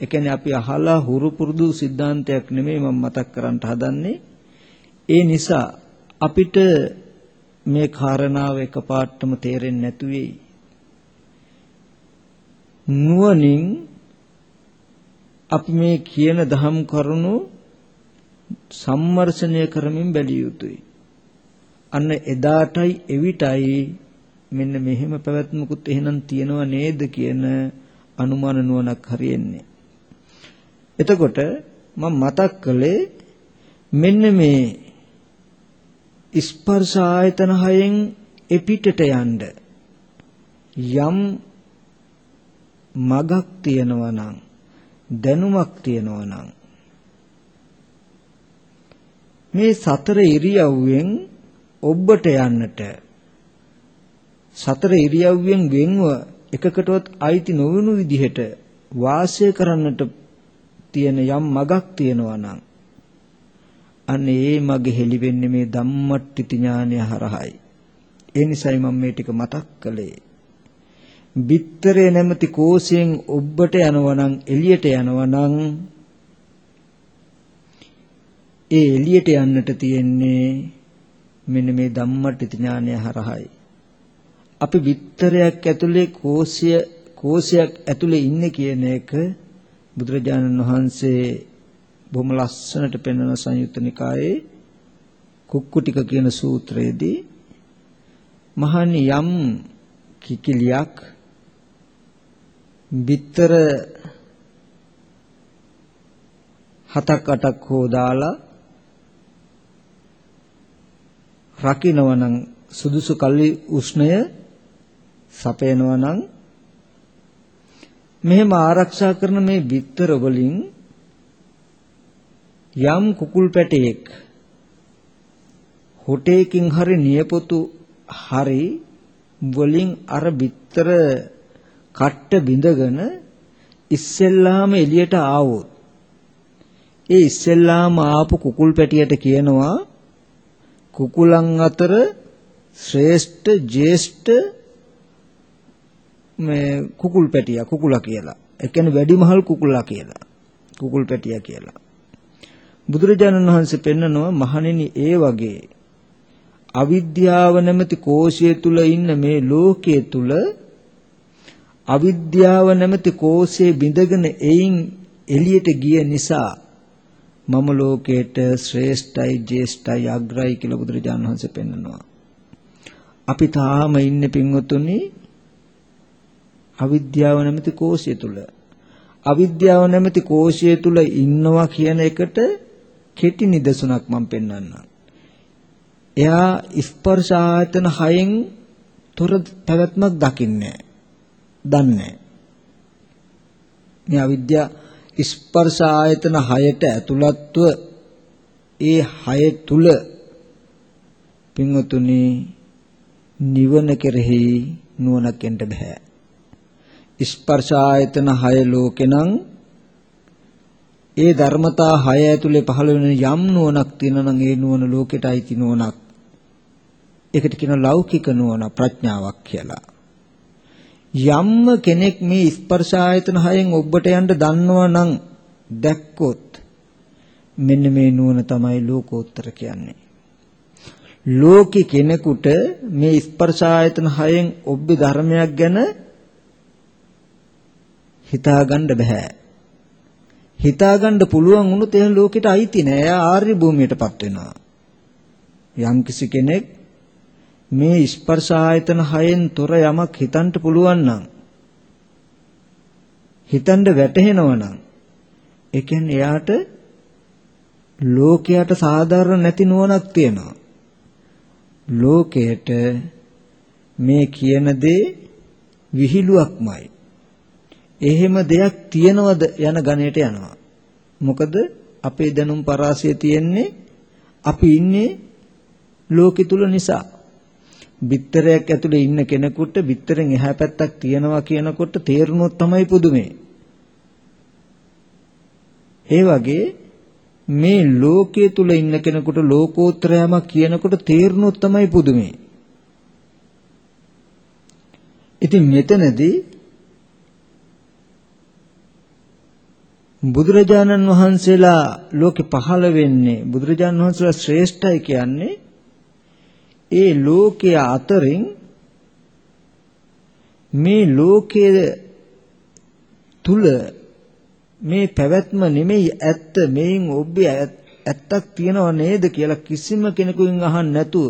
[SPEAKER 1] ඒ කියන්නේ අපි අහලා හුරු පුරුදු સિદ્ધාන්තයක් නෙමෙයි මම මතක් කරන්න හදන්නේ. ඒ නිසා අපිට මේ කාරණාව එකපාරටම තේරෙන්නේ නැතු වෙයි. නුවණින් අපි මේ කියන දහම් කරුණු සම්මර්ෂණය කරමින් බැලිය යුතුයි. අන්න එදාටයි එවිටයි මෙන්න මෙහෙම පැවැත්මකුත් එහෙනම් තියෙනව නේද කියන අනුමාන නුවණක් හරියන්නේ. එතකොට මම මතක් කළේ මෙන්න මේ ස්පර්ශ ආයතන හයෙන් එපිටට යන්න යම් මගක් තියනවා නම් දැනුමක් තියනවා නම් මේ සතර ඉරියව්වෙන් ඔබට යන්නට සතර ඉරියව්වෙන් වෙන්ව එකකටවත් අයිති නොවුණු විදිහට වාසය කරන්නට තියෙන යම් මගක් තියෙනවා නම් අන්න ඒ මගේ හෙලි වෙන්නේ මේ ධම්මට්ටි ඥානය හරහායි. ඒ නිසයි මම මේ ටික මතක් කළේ. බිත්තරේ නැමැති කෝෂයෙන් ඔබට යනවා නම් එළියට යනවා නම් ඒ එළියට යන්නට තියෙන්නේ මෙන්න මේ ධම්මට්ටි ඥානය හරහායි. අපි බිත්තරයක් ඇතුලේ කෝෂය කෝෂයක් ඇතුලේ ඉන්නේ කියන එක බුදුරජාණන් වහන්සේ බොහොම ලස්සනට පෙන්වන සංයුත්ත නිකායේ කුක්කුටික කියන සූත්‍රයේදී මහණි යම් කිකිලියක් බිත්තර හතක් අටක් හෝ දාලා රකින්නවනම් සුදුසු කල්ලි උෂ්ණය සපයනවනම් මෙහෙම ආරක්ෂා කරන මේ බිත්තර වලින් යම් කුකුල් පැටයෙක් හොටේකින් හරි නියපොතු හරි වලින් අර බිත්තර කට්ට බිඳගෙන ඉස්සෙල්ලාම එළියට ආවොත් ඒ ඉස්සෙල්ලාම ආපු කුකුල් පැටියට කියනවා කුකුලන් අතර ශ්‍රේෂ්ඨ ජේෂ්ඨ මේ කුකුල් පැටියා කුකුලා කියලා. ඒ කියන්නේ වැඩිමහල් කුකුලා කියලා. කුකුල් පැටියා කියලා. බුදුරජාණන් වහන්සේ පෙන්නනවා මහණෙනි ඒ වගේ අවිද්‍යාව නැමැති කෝෂය තුල ඉන්න මේ ලෝකයේ තුල අවිද්‍යාව නැමැති කෝෂයේ බිඳගෙන එයින් එළියට ගිය නිසා මම ලෝකයට ශ්‍රේෂ්ඨයි ජේෂ්ඨයි අග්‍රයි කියලා බුදුරජාණන් වහන්සේ පෙන්නනවා. අපි තාම ඉන්නේ පින්වතුනි අවිද්‍යාව නැමැති කෝෂය තුල. අවිද්‍යාව නැමැති කෝෂය තුල ඉන්නවා කියන එකට කෙටි නිදසුනක් මම පෙන්වන්නම්. එයා ස්පර්ශ ආයතන හයෙන් තොර පැවැත්මක් දකින්නේ දන්නේ මේ අවිද්‍යා ස්පර්ශ ආයතන හයට ඇතුළත්ව ඒ හය තුල පින්වතුනි නිවන කෙරෙහි නුවණක් එන්න බෑ ස්පර්ශ ආයතන හය ලෝකෙනම් ඒ ධර්මතා හය ඇතුලේ පහළ වෙන යම් නුවණක් තියෙනවා නම් ඒ නුවණ ලෝකෙට අයිති නුවණක්. ඒකට කියන ලෞකික නුවණ ප්‍රඥාවක් කියලා. යම්ම කෙනෙක් මේ ස්පර්ශ ආයතන හයෙන් ඔබට යන්න දන්නවා නම් දැක්කොත් මෙන්න මේ නුවණ තමයි ලෝකෝත්තර කියන්නේ. ලෝකේ කෙනෙකුට මේ ස්පර්ශ ආයතන හයෙන් ඔබ්බේ ධර්මයක් ගැන හිතාගන්න බෑ. හිතාගන්න පුළුවන් වුණොත් එහෙනම් ලෝකෙට අයිති නෑ. එයා ආර්ය භූමියටපත් වෙනවා. යම්කිසි කෙනෙක් මේ ස්පර්ශ ආයතන හයෙන් තොර යමක් හිතන්න පුළුවන් නම් හිතන්න වැටහෙනවා නම් ඒ කියන්නේ එයාට ලෝකයට සාධාරණ නැති නුවණක් තියෙනවා. ලෝකයට මේ කියන දේ විහිළුවක්මයි. එහෙම දෙයක් තියනවද යන ගණයට යනවා. මොකද අපේ දැනුම් පරාසය තියෙන්නේ අපි ඉන්නේ ලෝකෙ තුල නිසා. බිත්තරයක් ඇතුලේ ඉන්න කෙනෙකුට බිත්තරෙන් එහා පැත්තක් තියනවා කියනකොට තේරුනොත් තමයි පුදුමේ. ඒ වගේ මේ ලෝකයේ තුල ඉන්න කෙනෙකුට ලෝකෝත්තරයම කියනකොට තේරුනොත් තමයි පුදුමේ. ඉතින් මෙතනදී බුදුරජාණන් වහන්සේලා ලෝකෙ පහළ වෙන්නේ බුදුරජාණන් වහන්සේලා ශ්‍රේෂ්ඨයි කියන්නේ ඒ ලෝකයේ අතරින් මේ ලෝකයේ තුල මේ පැවැත්ම නෙමෙයි ඇත්ත මේන් ඔබේ ඇත්තක් තියනව නේද කියලා කිසිම කෙනෙකුගෙන් අහන්න නැතුව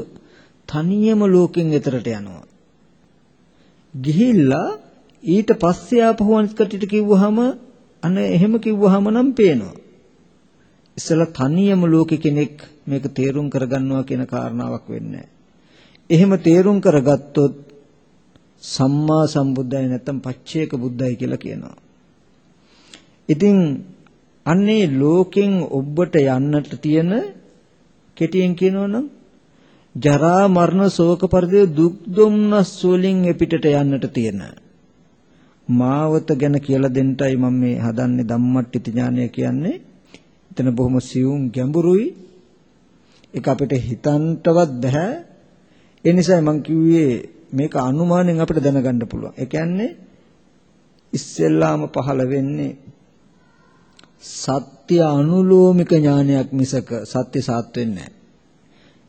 [SPEAKER 1] තනියම ලෝකෙන් එතරට යනවා. ගිහිල්ලා ඊට පස්සේ ආපහු අනිත් කටිට කිව්වහම අන්න එහෙම කිව්වහම නම් පේනවා. ඉස්සලා තනියම ලෝකෙ කෙනෙක් මේක තේරුම් කරගන්නවා කියන කාරණාවක් වෙන්නේ එහෙම තේරුම් කරගත්තොත් සම්මා සම්බුද්දයි නැත්නම් පච්චේක බුද්දයි කියලා කියනවා. ඉතින් අන්නේ ලෝකෙන් ඔබට යන්නට තියෙන කෙටියෙන් කියනවනම් ජරා මරණ ශෝක පරිදේ දුක් දුම්නස් වලින් එපිටට යන්නට තියෙන මාවත ගැන කියලා දෙන්නයි මම මේ හදන්නේ ධම්මට්ටි ඥානය කියන්නේ. එතන බොහොම සියුම් ගැඹුරුයි. ඒක අපිට හිතන්නවත් බෑ. ඒ නිසා මම කිව්වේ මේක අනුමානෙන් අපිට දැනගන්න පුළුවන්. ඒ කියන්නේ ඉස්සෙල්ලාම පහළ වෙන්නේ සත්‍ය අනුලෝමික ඥානයක් මිසක සත්‍ය සාත් වෙන්නේ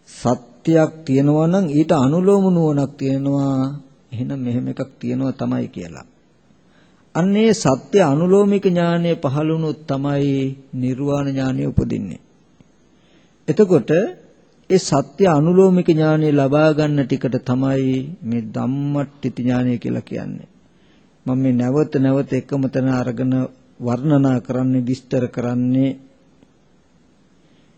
[SPEAKER 1] සත්‍යයක් තියෙනවා නම් ඊට අනුලෝම නුවණක් තියෙනවා එහෙනම් මෙහෙම එකක් තියෙනවා තමයි කියලා. අන්නේ සත්‍ය අනුලෝමික ඥානය පහළ වුණොත් තමයි නිර්වාණ ඥානය උපදින්නේ. එතකොට ඒ සත්‍ය අනුලෝමික ඥානය ලබා ගන්න ටිකට තමයි මේ ධම්මට්ටි ඥානය කියලා කියන්නේ. මම මේ නැවත නැවත එකම තැන අරගෙන වර්ණනා කරන්නේ විස්තර කරන්නේ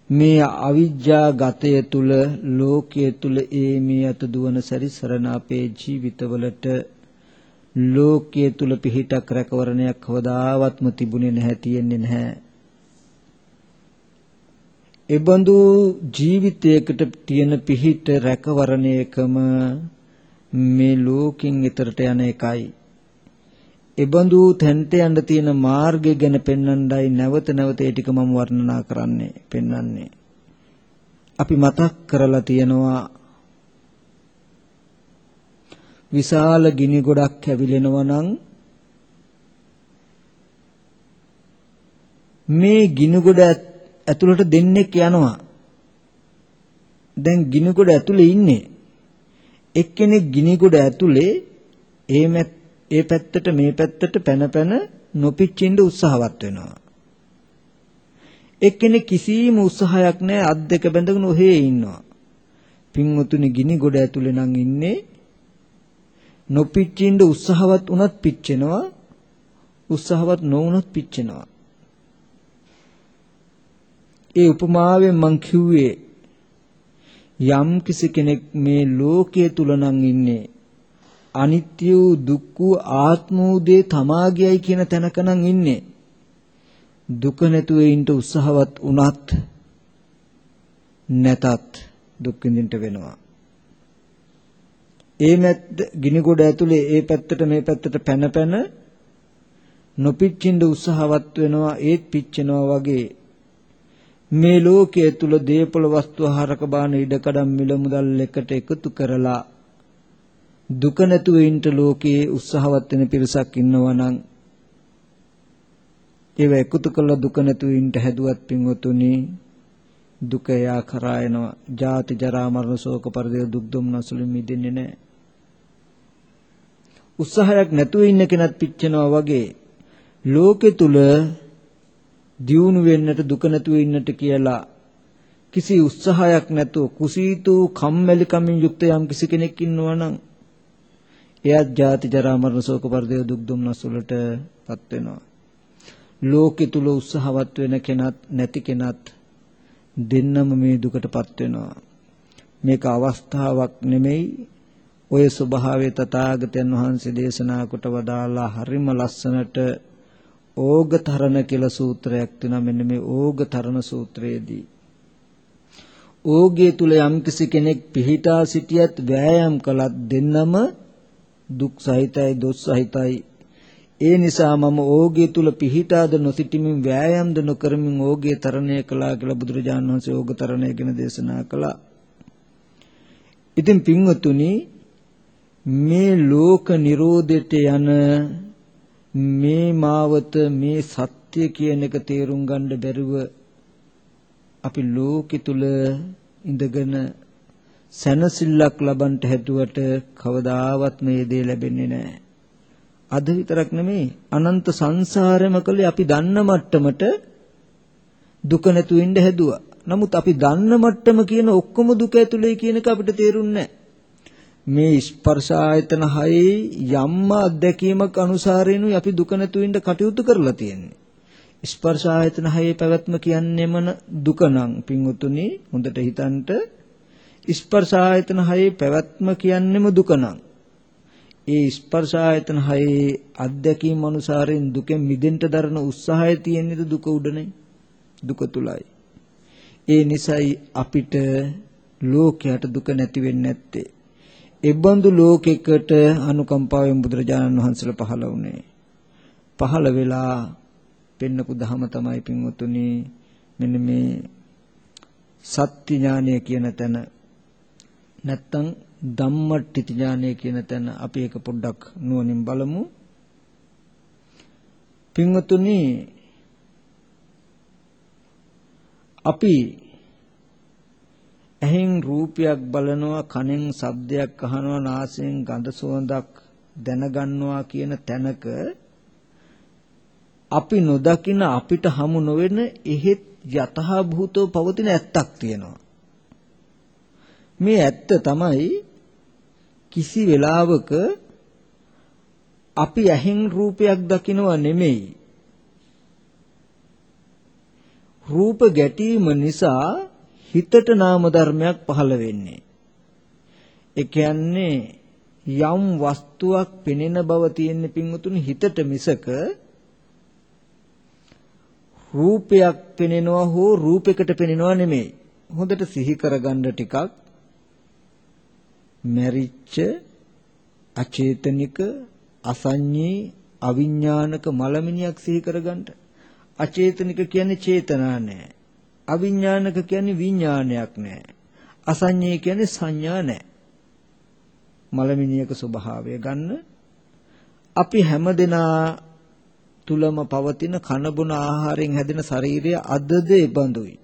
[SPEAKER 1] මේ අවිජ්ජා ගතය තුල ලෝකයේ තුල ඒ මේ අත දුවන සැරිසරන අපේ ජීවිතවලට ලෝකයේ තුල පිහිටක් රැකවරණයක් කවදාවත්ම තිබුණේ නැහැ තියෙන්නේ නැහැ. ඒබඳු ජීවිතයකට තියෙන පිහිට රැකවරණයකම මේ ලෝකෙන් ඈතරට යන එකයි. ඒබඳු තැන්ට යන්න තියෙන මාර්ගය ගැන පෙන්වන්නයි නැවත නැවත ඒ ටික මම වර්ණනා කරන්නේ පෙන්වන්නේ. අපි මතක් කරලා තියෙනවා විශාල ගිනි ගොඩක් ඇවිලෙනවා නම් මේ ගිනි ගොඩ ඇතුළට දෙන්නෙක් යනවා. දැන් ගිනි ගොඩ ඇතුලේ ඉන්නේ. එක්කෙනෙක් ගිනි ගොඩ ඇතුලේ ඒ ඒ පැත්තට මේ පැත්තට පැන පැන නොපිච්චින්න උත්සාහවත් වෙනවා. එක්කෙනෙක් කිසිම උත්සාහයක් නැහැ අත් දෙක බැඳගෙන ඔහේ ඉන්නවා. පින්වතුනි ගිනි ගොඩ ඇතුලේ නම් ඉන්නේ නොපිච්චින්න උත්සාහවත් වුණත් පිච්චෙනවා උත්සාහවත් නොවුණත් පිච්චෙනවා ඒ උපමාවෙන් මං කිව්වේ යම් කිසි කෙනෙක් මේ ලෝකයේ තුල නම් ඉන්නේ අනිත්‍ය වූ දුක්ඛ වූ ආත්ම වූ දේ තමාගේයි කියන තැනක නම් ඉන්නේ. දුක නැතුව ඉන්න උත්සාහවත් වුණත් නැතත් දුක් විඳින්න වෙනවා. ඒ මැද්ද ගිනි ගොඩ ඇතුලේ ඒ පැත්තට මේ පැත්තට පැන පැන නොපිච්චින්න උත්සාහවත් වෙනවා ඒත් පිච්චෙනවා වගේ මේ ලෝකයේ තුල දේපල වස්තු ආහාරක බාන ඉඩකඩම් මිල මුදල් එකට එකතු කරලා දුක නැතුව ඉන්න ලෝකයේ උත්සාහවත් වෙන පිරිසක් ඉන්නවා නම් ඒව එකතු කරලා දුක නැතුව ඉන්න හැදුවත් පින්වතුනි දුක යා කරා එනවා. ජාති ජරා මරණ ශෝක පරිදේ දුක් දුම්නසුලින් මිදෙන්නේ නැහැ. උත්සාහයක් නැතුව ඉන්න කෙනත් පිච්චෙනවා වගේ ලෝකෙ තුල දියුණු වෙන්නට දුක නැතුව ඉන්නට කියලා කිසි උත්සාහයක් නැතුව කුසීතු කම්මැලි කමින් යුක්ත යම් කිසි කෙනෙක් ඉන්නවා නම් එයත් ජාති ජරා මරණ ශෝක පරිදේ දුක් දුම්නස් වලටපත් වෙනවා. ලෝකෙ තුල උත්සාහවත් වෙන කෙනත් නැති කෙනත් දෙන්නම මේ දුකටපත් වෙනවා. මේක අවස්ථාවක් නෙමෙයි. ඔය ස්වභාවයේ තථාගතයන් වහන්සේ දේශනා කොට වදාලා හරිම ලස්සනට ඕගතරණ කියලා සූත්‍රයක් තියෙනවා. මෙන්න මේ ඕගතරණ සූත්‍රයේදී. ඕගයේ තුල යම්කිසි කෙනෙක් පිහිටා සිටියත් වෑයම් කළත් දෙන්නම දුක් සහිතයි දොස් සහිතයි. ඒ නිසා මම ඕගයේ තුල පිහිටාද නොසිටීමින් වෑයම්ද නොකරමින් ඕගයේ තරණය කළා කියලා බුදුරජාණන් වහන්සේ ඕග තරණය ගැන දේශනා කළා. ඉතින් පින්වතුනි මේ ලෝක නිරෝධයට යන මේ මාවත මේ සත්‍ය කියන එක තේරුම් ගන්න බැරුව අපි ලෝකෙ තුල ඉඳගෙන සැනසෙල්ලක් ලබන්ට හැදුවට කවදාවත් මේ දේ ලැබෙන්නේ නැහැ. අද විතරක් නෙමෙයි අනන්ත සංසාරෙම කලේ අපි දන්න මට්ටමට දුක නැතු වෙන්න හැදුවා. නමුත් අපි දන්න මට්ටම කියන ඔක්කොම දුක ඇතුලේ කියන එක අපිට තේරුන්නේ නැහැ. මේ ස්පර්ශ ආයතන හයේ යම්ම අත්දැකීමක් අනුසාරයෙන්ුයි අපි දුක නැතු ඉන්න කටයුතු කරලා තියෙන්නේ. ස්පර්ශ ආයතන හයේ පැවැත්ම කියන්නේම දුක නම්? පින්වතුනි හොඳට හිතන්න ස්පර්ශ ආයතන හයේ පැවැත්ම කියන්නේම දුක නම්. ඒ ස්පර්ශ ආයතන හයේ අත්දැකීම් අනුසාරයෙන් දුකෙන් මිදෙන්න දරන උත්සාහය තියෙන්නේ දුක උඩනේ? දුක තුලයි. ඒ නිසයි අපිට ලෝකයට දුක නැති වෙන්නේ නැත්තේ. එබඳු ලෝකයකට අනුකම්පාවෙන් බුදුරජාණන් වහන්සේලා පහළ වුණේ. පහළ වෙලා පෙන්නපු ධහම තමයි පින්වතුනි මෙන්න මේ සත්‍ය ඥානය කියන තැන නැත්තම් ධම්මට්ටි ඥානය කියන තැන අපි ඒක පොඩ්ඩක් නුවණින් බලමු. පින්වතුනි අපි ඇහෙන් රූපයක් බලනවා කනෙන් ශබ්දයක් අහනවා නාසයෙන් ගඳ සුවඳක් දැනගන්නවා කියන තැනක අපි නොදකින අපිට හමු නොවන එහෙත් යතහා භූතව පවතින ඇත්තක් තියෙනවා. මේ ඇත්ත තමයි කිසි වෙලාවක අපි ඇහෙන් රූපයක් දකිනවා නෙමෙයි. රූප ගැටීම නිසා හිතට නාම ධර්මයක් පහළ වෙන්නේ. ඒ කියන්නේ යම් වස්තුවක් පෙනෙන බව තියෙන පින්වතුනි හිතට මිසක රූපයක් පෙනෙනවා හෝ රූපයකට පෙනෙනවා නෙමෙයි. හොඳට සිහි කරගන්න ටිකක් මැරිච්ච අචේතනික අසඤ්ඤේ අවිඥානික මලමිනියක් සිහි කරගන්න. අචේතනික කියන්නේ චේතනා නැහැ. අවිඥානික කියන්නේ විඥානයක් නැහැ. අසඤ්ඤේ කියන්නේ සංඥා නැහැ. මලමිනියක ස්වභාවය ගන්න අපි හැමදෙනා තුලම පවතින කනබුන ආහාරයෙන් හැදෙන ශරීරය අදද එබඳුයි.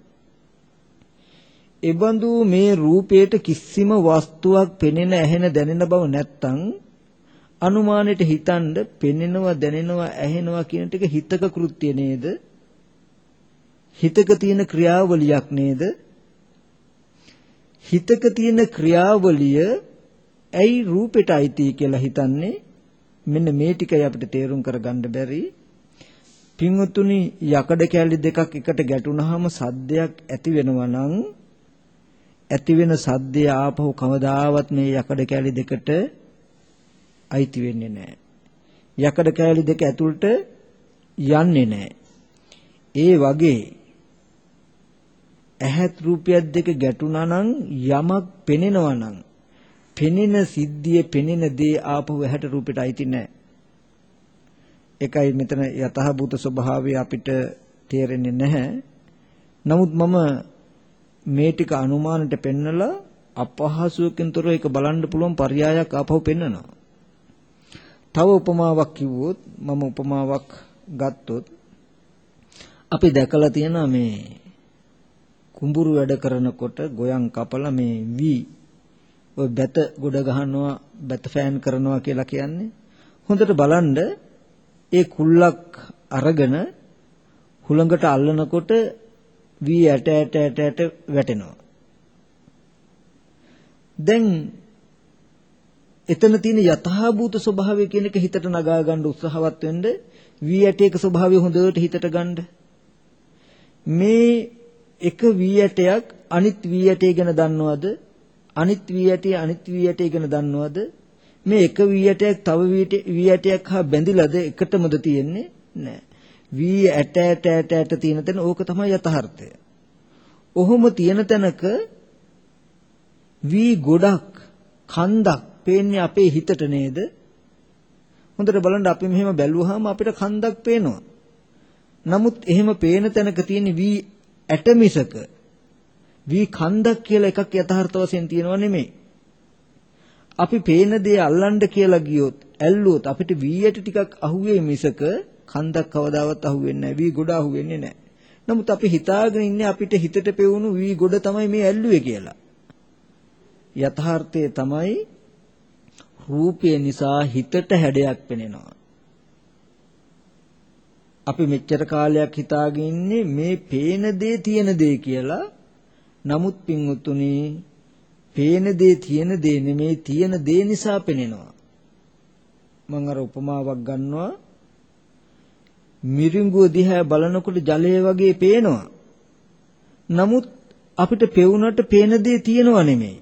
[SPEAKER 1] එබඳු මේ රූපයට කිසිම වස්තුවක් පෙනෙන ඇහෙන දැනෙන බව නැත්තම් අනුමානෙට හිතනද පෙනෙනවා දැනෙනවා ඇහෙනවා කියන ටික හිතක කෘත්‍ය නේද? හිතක තියෙන ක්‍රියාවලියක් නේද? හිතක තියෙන ක්‍රියාවලිය ඇයි රූපෙට අයිති කියලා හිතන්නේ? මෙන්න මේ ටිකයි අපිට තේරුම් කරගන්න බැරි. පින්වතුනි යකඩ කැලි දෙකක් එකට ගැටුනහම සද්දයක් ඇති වෙනවා නම් ඇති වෙන සද්දය ආපහු කවදාවත් මේ යකඩ කැලි දෙකට අයිති වෙන්නේ නැහැ. යකඩ කැලි දෙක ඇතුළට යන්නේ නැහැ. ඒ වගේ ඇහත් රූපයක් දෙක ගැටුණා නම් යමක් පෙනෙනවා නම් පෙනෙන සිද්ධිය පෙනෙන දේ ආපහු ඇහැට රූපෙට අයිති නැහැ. ඒකයි මෙතන යතහ භූත ස්වභාවය අපිට තේරෙන්නේ නැහැ. නමුත් මම මේ ටික අනුමානට පෙන්නලා අපහසුවකින් තොරව ඒක බලන්න පුළුවන් පర్యాయයක් ආපහු පෙන්නනවා. තව උපමාවක් කිව්වොත් මම උපමාවක් ගත්තොත් අපි දැකලා තියෙනවා මේ කුඹුරු වැඩ කරනකොට ගොයන් කපලා මේ වී ඔය බැත ගොඩ ගහනවා බැත ෆෑන් කරනවා කියලා කියන්නේ. හොඳට බලන්න ඒ කුල්ලක් අරගෙන හුළඟට අල්ලනකොට වී ඇට ඇට ඇට ඇට වැටෙනවා. දැන් එතන තියෙන යථාභූත ස්වභාවය කියන එක හිතට නගා ගන්න උත්සාහවත් වෙන්න වී ඇටයක ස්වභාවය හොඳට හිතට ගන්න. මේ එක වී ඇටයක් අනිත් වී ඇටය ගැන දන්නවද? අනිත් වී ඇටය අනිත් වී ඇටය ගැන දන්නවද? මේ එක වී ඇටයක් තව වී ඇටයක් හා බැඳිලාද එකටමද තියෙන්නේ? නෑ. වී ඇට ඇට ඇට ඇට තියෙන තැන ඕක තමයි යථාර්ථය. ඔහොම තියෙන තැනක වී ගොඩක් කන්දක් පේන්නේ අපේ හිතට නේද? හොඳට බලන්න අපි මෙහෙම බැලුවාම අපිට කන්දක් පේනවා. නමුත් එහෙම පේන තැනක තියෙන වී ඇට මිසක වී කන්දක් කියලා එකක් යථාර්ථ වශයෙන් තියෙනව නෙමෙයි. අපි පේන දේ අල්ලන්න කියලා ගියොත් ඇල්ලුවොත් අපිට වී ඇට ටිකක් අහුවේ මිසක කන්දක් කවදාවත් අහුවෙන්නේ නැහැ. වී ගොඩ අහුවෙන්නේ නැහැ. නමුත් අපි හිතාගෙන ඉන්නේ අපිට හිතට පෙවුණු වී ගොඩ තමයි මේ ඇල්ලුවේ කියලා. යථාර්ථය තමයි රූපය නිසා හිතට හැඩයක් පෙනෙනවා. අපි මෙච්චර කාලයක් හිතාගෙන ඉන්නේ මේ පේන දේ තියෙන දේ කියලා. නමුත් පින්වුතුනි පේන දේ තියෙන දේ නෙමේ තියෙන දේ නිසා පෙනෙනවා. මම අර උපමාවක් ගන්නවා. මිරිඟුව දිහා බලනකොට ජලය වගේ පේනවා. නමුත් අපිට පෙවුනට පේන දේ තියෙනව නෙමෙයි.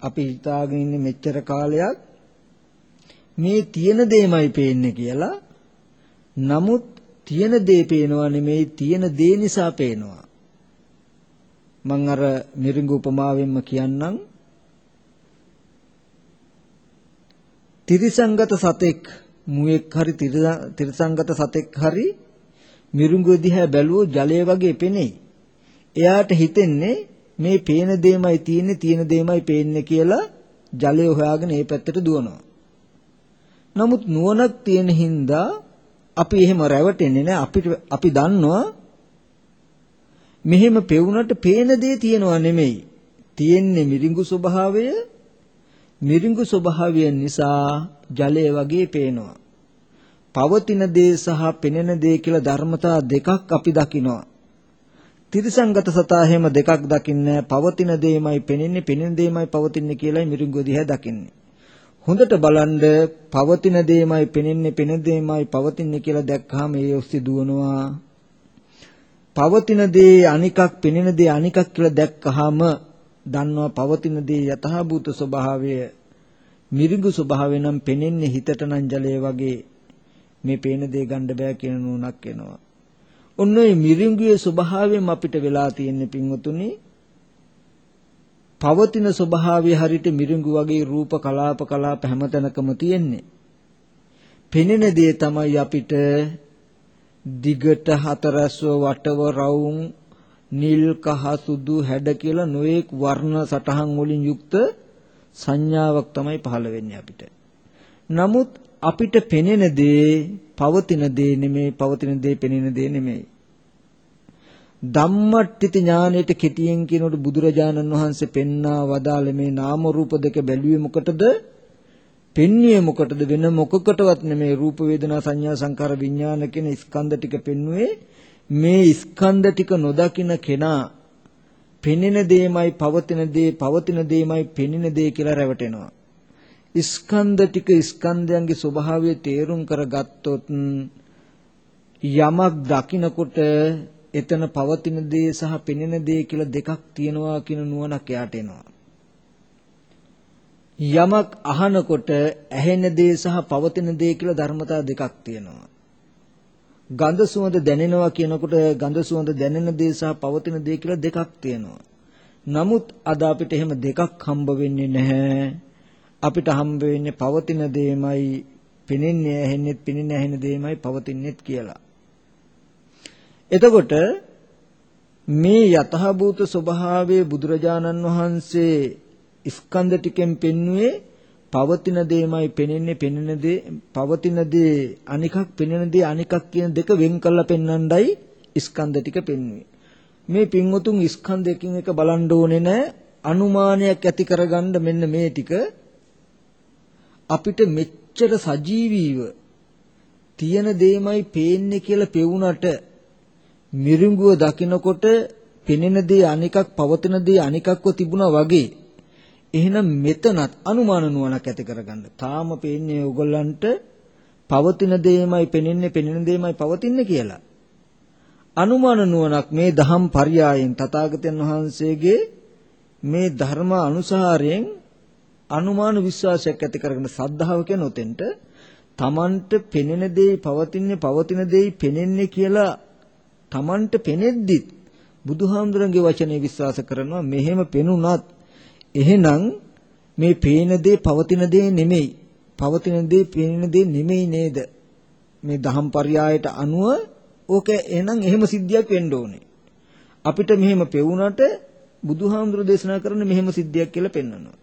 [SPEAKER 1] අපි හිතාගෙන ඉන්නේ මෙච්චර කාලයක් මේ තියෙන දෙයමයි පේන්නේ කියලා. නමුත් තියෙන දේ පේනවා නෙමෙයි තියෙන දේ නිසා පේනවා. මම අර මිරිඟු උපමාවෙන්ම කියන්නම්. තිරිසංගත සතෙක් මුවෙක් හරි තිරිසංගත සතෙක් හරි මිරිඟු දිහා බැලුවොත් ජලය වගේ පෙනෙයි. එයාට හිතෙන්නේ මේ පේන දෙයමයි තියෙන්නේ තියෙන දෙයමයි පේන්නේ කියලා ජලය හොයාගෙන ඒ පැත්තට දුවනවා. නමුත් නුවණක් තියෙන හින්දා අපි එහෙම රැවටෙන්නේ නැහැ. අපිට අපි දන්නවා මෙහෙම පෙවුනට පේන දේ තියෙනවා නෙමෙයි. තියෙන්නේ මිරිඟු ස්වභාවය. මිරිඟු ස්වභාවය නිසා ජලය වගේ පේනවා. පවතින දේ සහ පෙනෙන දේ කියලා ධර්මතා දෙකක් අපි දකිනවා. තිරිසංගත සතා හැම දෙකක් දකින්නේ පවතින දේමයි පෙනෙන්නේ පෙනෙන දේමයි පවතින්නේ කියලායි මිරිඟුව දිහා දකින්නේ. හොඳට බලන්න පවතින දේමයි පෙනෙන්නේ පෙනෙන දේමයි පවතින්නේ කියලා දැක්කහම ඒ ඔස්සේ දුවනවා. පවතින දේ අනිකක් පෙනෙන දේ අනිකක් කියලා දැක්කහම දන්නවා පවතින දේ යථාභූත ස්වභාවය මිරිඟු ස්වභාවය නම් පෙනෙන්නේ හිතට නම් ජලය වගේ මේ පේන දේ ගන්න බෑ කියන නුණක් එනවා. ඔන්න ඔය මිරිඟුවේ ස්වභාවයෙන් අපිට වෙලා තියෙන්නේ පින්වතුනි පවතින ස්වභාවය හරියට මිරිඟු වගේ රූප කලාප කලාප හැමතැනකම තියෙන්නේ. පෙනෙන දේ තමයි අපිට දිගට හතරස්ව වටව රවුම් නිල් කහ සුදු හැඩ කියලා නොඑක් වර්ණ සටහන් වලින් යුක්ත සංඥාවක් තමයි පහළ වෙන්නේ අපිට. නමුත් අපිට පෙනෙන දේ පවතින දේ නෙමෙයි පවතින දේ පෙනෙන දේ නෙමෙයි. ධම්මට්ඨිත ඥානෙට කෙටියෙන් කියනකොට බුදුරජාණන් වහන්සේ පෙන්වා වදාළ මේ නාම රූප දෙක බැලුවේ මොකටද? පෙන්වුවේ මොකටද? වෙන මොකකටවත් නෙමේ රූප වේදනා සංඥා සංකාර විඥාන කියන ස්කන්ධ ටික පෙන්වුවේ මේ ස්කන්ධ ටික නොදකින කෙනා පෙනෙන දේමයි පවතින දේ පවතින දේමයි පෙනෙන දේ කියලා රැවටෙනවා. ස්කන්ධ ටික ස්කන්ධයන්ගේ ස්වභාවය තේරුම් කරගත්තොත් යමක් දකිනකොට එතන පවතින දේ සහ පෙනෙන දේ කියලා දෙකක් තියෙනවා කියන නුවණක් එයාට එනවා. යමක් අහනකොට ඇහෙන දේ සහ පවතින දේ කියලා ධර්මතා දෙකක් තියෙනවා. ගඳ සුවඳ දැනෙනවා කියනකොට ගඳ සුවඳ දැනෙන දේ සහ පවතින දේ කියලා දෙකක් තියෙනවා. නමුත් අද අපිට එහෙම දෙකක් හම්බ වෙන්නේ නැහැ. අපිට හම්බ වෙන්නේ පවතින දේමයි පෙනෙන්නේ ඇහෙන්නේ පෙනෙන්නේ ඇහෙන දේමයි පවතින්නේත් කියලා. එතකොට මේ යතහභූත ස්වභාවයේ බුදුරජාණන් වහන්සේ ස්කන්ධ ටිකෙන් පෙන්වුවේ පවතින දේමයි පෙනෙන්නේ පෙනෙන දේ පවතින දේ අනිකක් පෙනෙන දේ අනිකක් කියන දෙක වෙන් කරලා පෙන්වන්නයි ස්කන්ධ ටික පෙන්වුවේ. මේ පින්වතුන් ස්කන්ධයකින් එක බලන්න ඕනේ නැහැ අනුමානයක් ඇති කරගන්න මෙන්න මේ ටික අපිට මෙච්චර සජීවීව තියෙන දෙයමයි පේන්නේ කියලා පෙවුනට මිරිඟුව දකිනකොට පෙනෙන දේ අනිකක් පවතින දේ අනිකක්ව තිබුණා වගේ එහෙනම් මෙතනත් අනුමාන නුවණක් ඇති කරගන්න. තාම පේන්නේ ඕගොල්ලන්ට පවතින දේමයි පෙනෙන්නේ පෙනෙන දේමයි පවතින්නේ කියලා. අනුමාන නුවණක් මේ දහම් පරයයන් තථාගතයන් වහන්සේගේ මේ ධර්ම අනුසාරයෙන් අනුමාන විශ්වාසයක් ඇති කරගෙන සද්ධාව කියන උතෙන්ට තමන්ට පෙනෙන දේ පවතින්නේ පවතින දෙයි පෙනෙන්නේ කියලා තමන්ට පෙනෙද්දිත් බුදුහාමුදුරන්ගේ වචනේ විශ්වාස කරනවා මෙහෙම පෙනුනත් එහෙනම් මේ පේන දේ පවතින දේ නෙමෙයි. පවතින දේ පේන දේ නෙමෙයි නේද? මේ දහම් පරයයට අනුව ඕක එහෙනම් එහෙම සිද්ධියක් වෙන්න ඕනේ. අපිට මෙහෙම පෙවුනට බුදුහාමුදුරු දේශනා කරන මෙහෙම සිද්ධියක් කියලා පෙන්වනවා.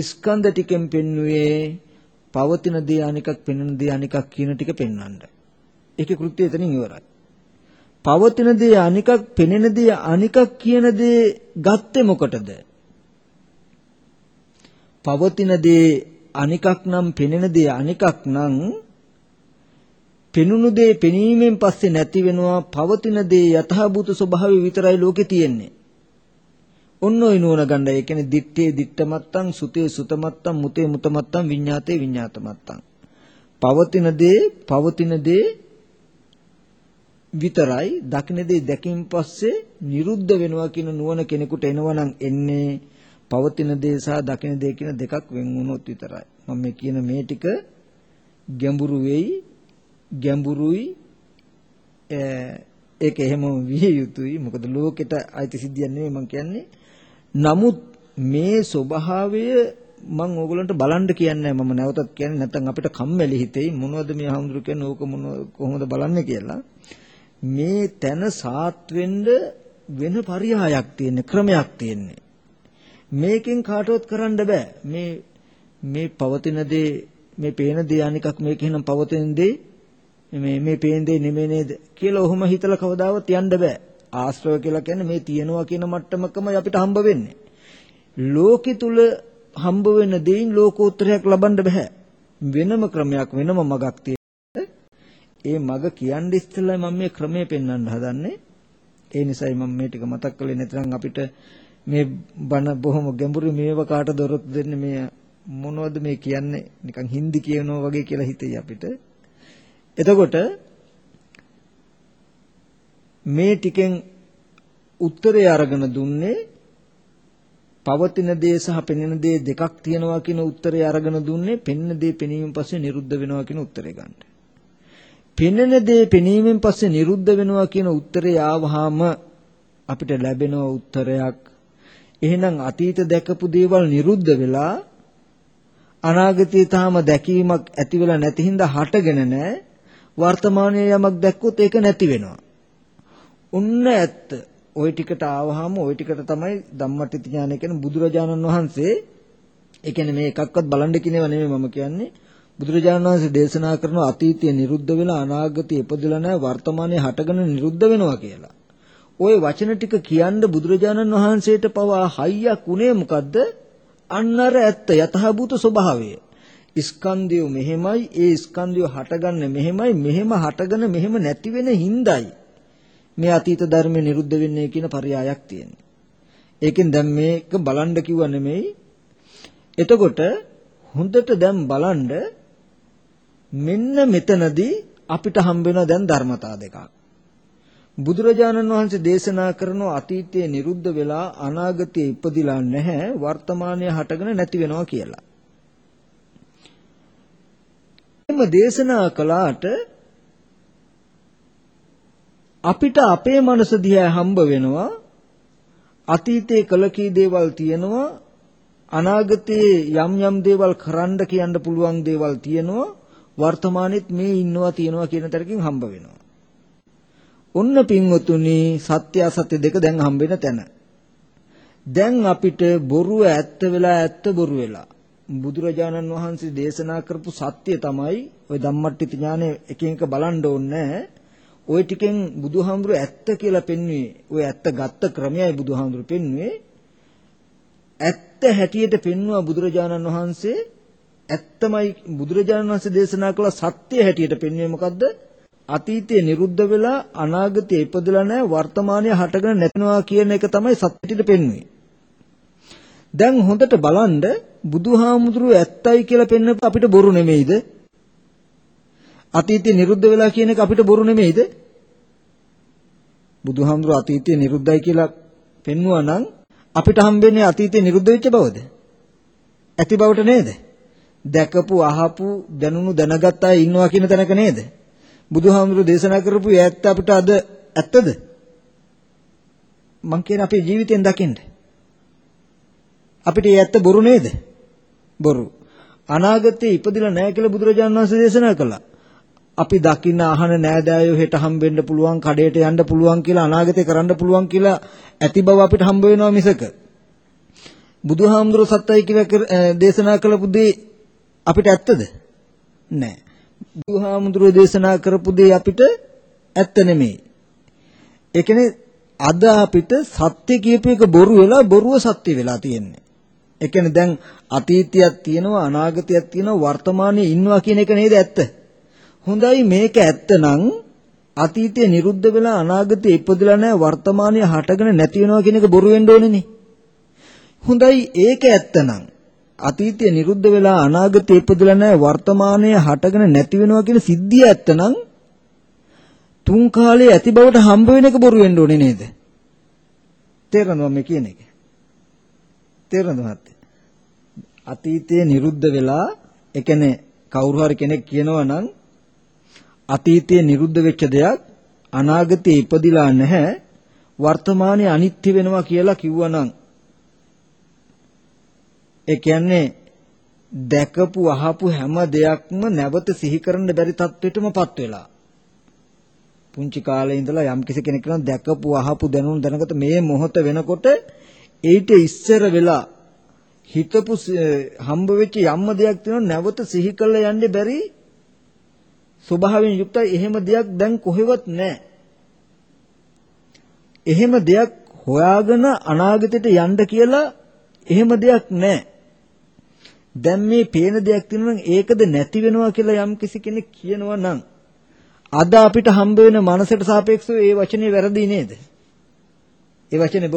[SPEAKER 1] ස්කන්ධ ටිකෙන් පෙන්වුවේ පවතින දේ අනිකක් පෙනෙන දේ අනිකක් කියන ටික පෙන්වන්න. ඒකේ කෘත්‍යය එතනින් ඉවරයි. පවතින දේ අනිකක් පෙනෙන දේ අනිකක් කියන දේ ගත්තේ මොකටද? පවතින දේ අනිකක් නම් පෙනෙන දේ අනිකක් නම් පෙනුණු දේ පෙනීමෙන් පස්සේ නැති වෙනවා පවතින දේ යථාභූත ස්වභාවය විතරයි ලෝකේ තියෙන්නේ. ඔන්න ඔය නෝන ගණ්ඩ ඒ කියන්නේ දිත්තේ දිත්තමත්තං සුතේ සුතමත්තං මුතේ මුතමත්තං විඤ්ඤාතේ විඤ්ඤාතමත්තං පවතින දේ පවතින දේ විතරයි දකින දේ දැකීම පස්සේ නිරුද්ධ වෙනවා කියන නුවණ කෙනෙකුට එනවනම් එන්නේ පවතින දේ සහ දකින දේ කියන දෙකක් වෙන් වුණොත් විතරයි. මම මේ කියන මේ ටික ගැඹුරු වෙයි ගැඹුරුයි ඒක එහෙම විය යුතුයි. මොකද ලෝකෙට අයිති සිද්ධියක් නෙමෙයි මම කියන්නේ. නමුත් මේ ස්වභාවය මම ඕගොල්ලන්ට බලන්න කියන්නේ මම නැවතත් කියන්නේ නැත්නම් අපිට කම්මැලි හිතෙයි. මොනවද මේ හඳුරු කියන්නේ? ඕක මොන කොහොමද බලන්නේ කියලා. මේ තන සාත් වෙන්න වෙන පරියායක් තියෙන ක්‍රමයක් තියෙන්නේ මේකෙන් කාටවත් කරන්න බෑ මේ මේ පවතින දේ මේ පේන දේ අනිකක් මේක එහෙනම් පවතින දේ මේ මේ පේන දේ නෙමෙයි නේද කියලා ඔහොම හිතලා කවදාවත් යන්න බෑ ආශ්‍රව කියලා කියන්නේ මේ තියනවා කියන මට්ටමකමයි අපිට හම්බ වෙන්නේ. ලෝකෙ තුල හම්බ වෙන දෙයින් ලෝකෝත්තරයක් ලබන්න බෑ. වෙනම ක්‍රමයක් වෙනම මගක් ඒ මග කියන්න ඉස්සෙල්ලා මම මේ ක්‍රමය පෙන්වන්න හදන්නේ. ඒ නිසායි මම මේ ටික මතක් කළේ නැත්නම් අපිට මේ බණ බොහොම ගැඹුරු මේව කාට දොරොත් දෙන්නේ මේ මොනවද මේ කියන්නේ නිකන් හින්දි කියනවා වගේ කියලා හිතෙයි අපිට. එතකොට මේ ටිකෙන් උත්තරය අරගෙන දුන්නේ පවතින දේ සහ පෙනෙන දේ දෙකක් තියෙනවා කියන උත්තරය අරගෙන දුන්නේ පෙනෙන දේ පෙනීමෙන් පස්සේ නිරුද්ධ වෙනවා කියන උත්තරය ගන්න. පෙනෙන දේ පෙනීමෙන් පස්සේ නිරුද්ධ වෙනවා කියන උත්තරය ආවහම අපිට ලැබෙන උත්තරයක් එහෙනම් අතීත දැකපු දේවල් නිරුද්ධ වෙලා අනාගතයේ තාම දැකීමක් ඇති වෙලා නැති හින්දා හටගෙන නැහැ වර්තමානයේ යමක් දැක්කොත් ඒක නැති වෙනවා. උන්න ඇත්ත. ওই ටිකට ආවහම ওই ටිකට තමයි ධම්මටිති ඥානය කියන්නේ බුදුරජාණන් වහන්සේ ඒ කියන්නේ මේ එකක්වත් බලන්න කියනව නෙමෙයි මම කියන්නේ බුදුරජාණන් වහන්සේ දේශනා කරන අතීතය නිරුද්ධ වෙලා අනාගතය ඉපදෙලා නැහැ වර්තමානයේ හටගෙන නිරුද්ධ වෙනවා කියලා. ওই වචන ටික කියන්න බුදුරජාණන් වහන්සේට පවා හයියක් උනේ මොකද්ද? අන්නර ඇත්ත යථාභූත ස්වභාවය. ස්කන්ධය මෙහෙමයි ඒ ස්කන්ධය හටගන්නේ මෙහෙමයි මෙහෙම හටගෙන මෙහෙම නැති වෙන හිඳයි මේ අතීත ධර්මයේ නිරුද්ධ වෙන්නේ කියන පරයයක් තියෙනවා. ඒකෙන් දැන් මේක බලන්න කිව්ව නෙමෙයි. එතකොට හොඳට දැන් බලන්න මෙන්න මෙතනදී අපිට හම්බ වෙන දැන් ධර්මතා දෙකක්. බුදුරජාණන් වහන්සේ දේශනා කරන අතීතයේ නිරුද්ධ වෙලා අනාගතයේ ඉපදිලා නැහැ වර්තමානයේ හටගෙන නැති වෙනවා කියලා. එම දේශනා කළාට අපිට අපේ මනස දිහා හම්බ වෙනවා අතීතයේ කළ කී දේවල් තියෙනවා අනාගතයේ යම් යම් දේවල් කරන්න කියන්න පුළුවන් දේවල් තියෙනවා වර්තමානෙත් මේ ඉන්නවා තියෙනවා කියන තරකින් හම්බ වෙනවා ඔන්න පින්වතුනි සත්‍ය අසත්‍ය දෙක දැන් හම්බෙන තැන. දැන් අපිට බොරුව ඇත්ත වෙලා ඇත්ත බොරු වෙලා. බුදුරජාණන් වහන්සේ දේශනා කරපු සත්‍ය තමයි ওই ධම්මට්ටි ඥානෙ එකින් එක බලන්න ඕනේ ওই ටිකෙන් බුදුහාමුදුරු ඇත්ත කියලා පෙන්වුවේ. ওই ඇත්ත ගත්ත ක්‍රමයයි බුදුහාමුදුරු පෙන්වුවේ. ඇත්ත හැටියට පෙන්වුවා බුදුරජාණන් වහන්සේ ඇත්තමයි බුදුරජාණන් වහන්සේ දේශනා කළ සත්‍ය හැටියට පෙන්වුවේ මොකද්ද? අතීතයේ නිරුද්ධ වෙලා අනාගතයේ ඉපදලා නැහැ වර්තමානයේ හටගෙන නැතිනවා කියන එක තමයි සත්‍යෙට පෙන්වන්නේ. දැන් හොඳට බලන්න බුදුහාමුදුරුව ඇත්තයි කියලා පෙන්වප අපිට බොරු නෙමෙයිද? අතීතයේ නිරුද්ධ වෙලා කියන එක අපිට බොරු නෙමෙයිද? බුදුහාමුදුරුව අතීතයේ නිරුද්ධයි කියලා පෙන්වුවා නම් අපිට හම්බෙන්නේ අතීතයේ නිරුද්ධ වෙච්ච බවද? ඇති බවට නේද? දැකපු අහපු දැනුණු දැනගත් අය ඉන්නවා කියන තැනක නේද? බුදුහාමුදුරු දේශනා කරපු ඇත්ත අපිට අද ඇත්තද? මං කියන අපේ ජීවිතෙන් දකින්න. අපිට ඒ ඇත්ත බොරු නේද? බොරු. අනාගතේ ඉපදිලා නැහැ කියලා බුදුරජාණන් වහන්සේ දේශනා කළා. අපි දකින්න අහන නෑදෑයෝ හෙට හම්බෙන්න පුළුවන් කඩේට යන්න පුළුවන් කියලා අනාගතේ කරන්න පුළුවන් කියලා ඇති බව අපිට හම්බ වෙනවා මිසක බුදුහාමුදුරුවෝ සත්‍යයි කියලා දේශනා කළපු දේ අපිට ඇත්තද? නෑ. බුදුහාමුදුරුවෝ දේශනා කරපු දේ අපිට ඇත්ත නෙමෙයි. ඒ කියන්නේ අද අපිට සත්‍ය කියපු එක බොරු වෙලා බොරුව සත්‍ය වෙලා තියෙන්නේ. ඒ කියන්නේ දැන් අතීතයක් තියෙනවා අනාගතයක් තියෙනවා වර්තමානයේ ඉන්නවා කියන එක නේද ඇත්ත? හොඳයි මේක ඇත්ත නම් අතීතය නිරුද්ධ වෙලා අනාගතේ ඉපදලා නැහැ වර්තමානයේ හටගෙන නැති වෙනවා කියන එක බොරු වෙන්න ඕනේනේ. හොඳයි ඒක ඇත්ත නම් අතීතය නිරුද්ධ වෙලා අනාගතය ඉපදලා නැහැ වර්තමානයේ හටගෙන නැති වෙනවා කියන සිද්ධිය ඇත්තනම් තුන් කාලේ ඇති බවට හම්බ වෙන එක බොරු වෙන්න ඕනේ නේද? තේරෙනවද මේ කියන එක? තේරෙනවද මහත්තයා? අතීතයේ නිරුද්ධ වෙලා ඒ කියන්නේ කවුරු හරි කෙනෙක් කියනවා නම් අතීතයේ නිරුද්ධ වෙච්ච දෙයක් අනාගතයේ ඉපදිලා නැහැ වර්තමානයේ අනිත්‍ය වෙනවා කියලා කිව්වනම් ඒ කියන්නේ දැකපු අහපු හැම දෙයක්ම නැවත සිහි කරන්න බැරි තත්වෙටමපත් වෙලා. පුංචි කාලේ ඉඳලා යම් කිසි කෙනෙක් නම් දැකපු අහපු දැනුම් දැනගත මේ මොහොත වෙනකොට ඊට ඉස්සර වෙලා හිතපු හම්බ වෙච්ච යම්ම දෙයක් තියෙනවා නැවත සිහි කරලා යන්න බැරි ස්වභාවයෙන් යුක්තයි එහෙම දෙයක් දැන් කොහෙවත් නැහැ. එහෙම දෙයක් හොයාගෙන අනාගතයට යන්න කියලා එහෙම දෙයක් නැහැ. දැන් මේ පේන දෙයක් තියෙනවා ඒකද නැති වෙනවා කියලා යම් කිසි කෙනෙක් කියනවා නම් අද අපිට හම්බ වෙන මනසට සාපේක්ෂව ඒ වචනේ වැරදි නේද? ඒ වචනේ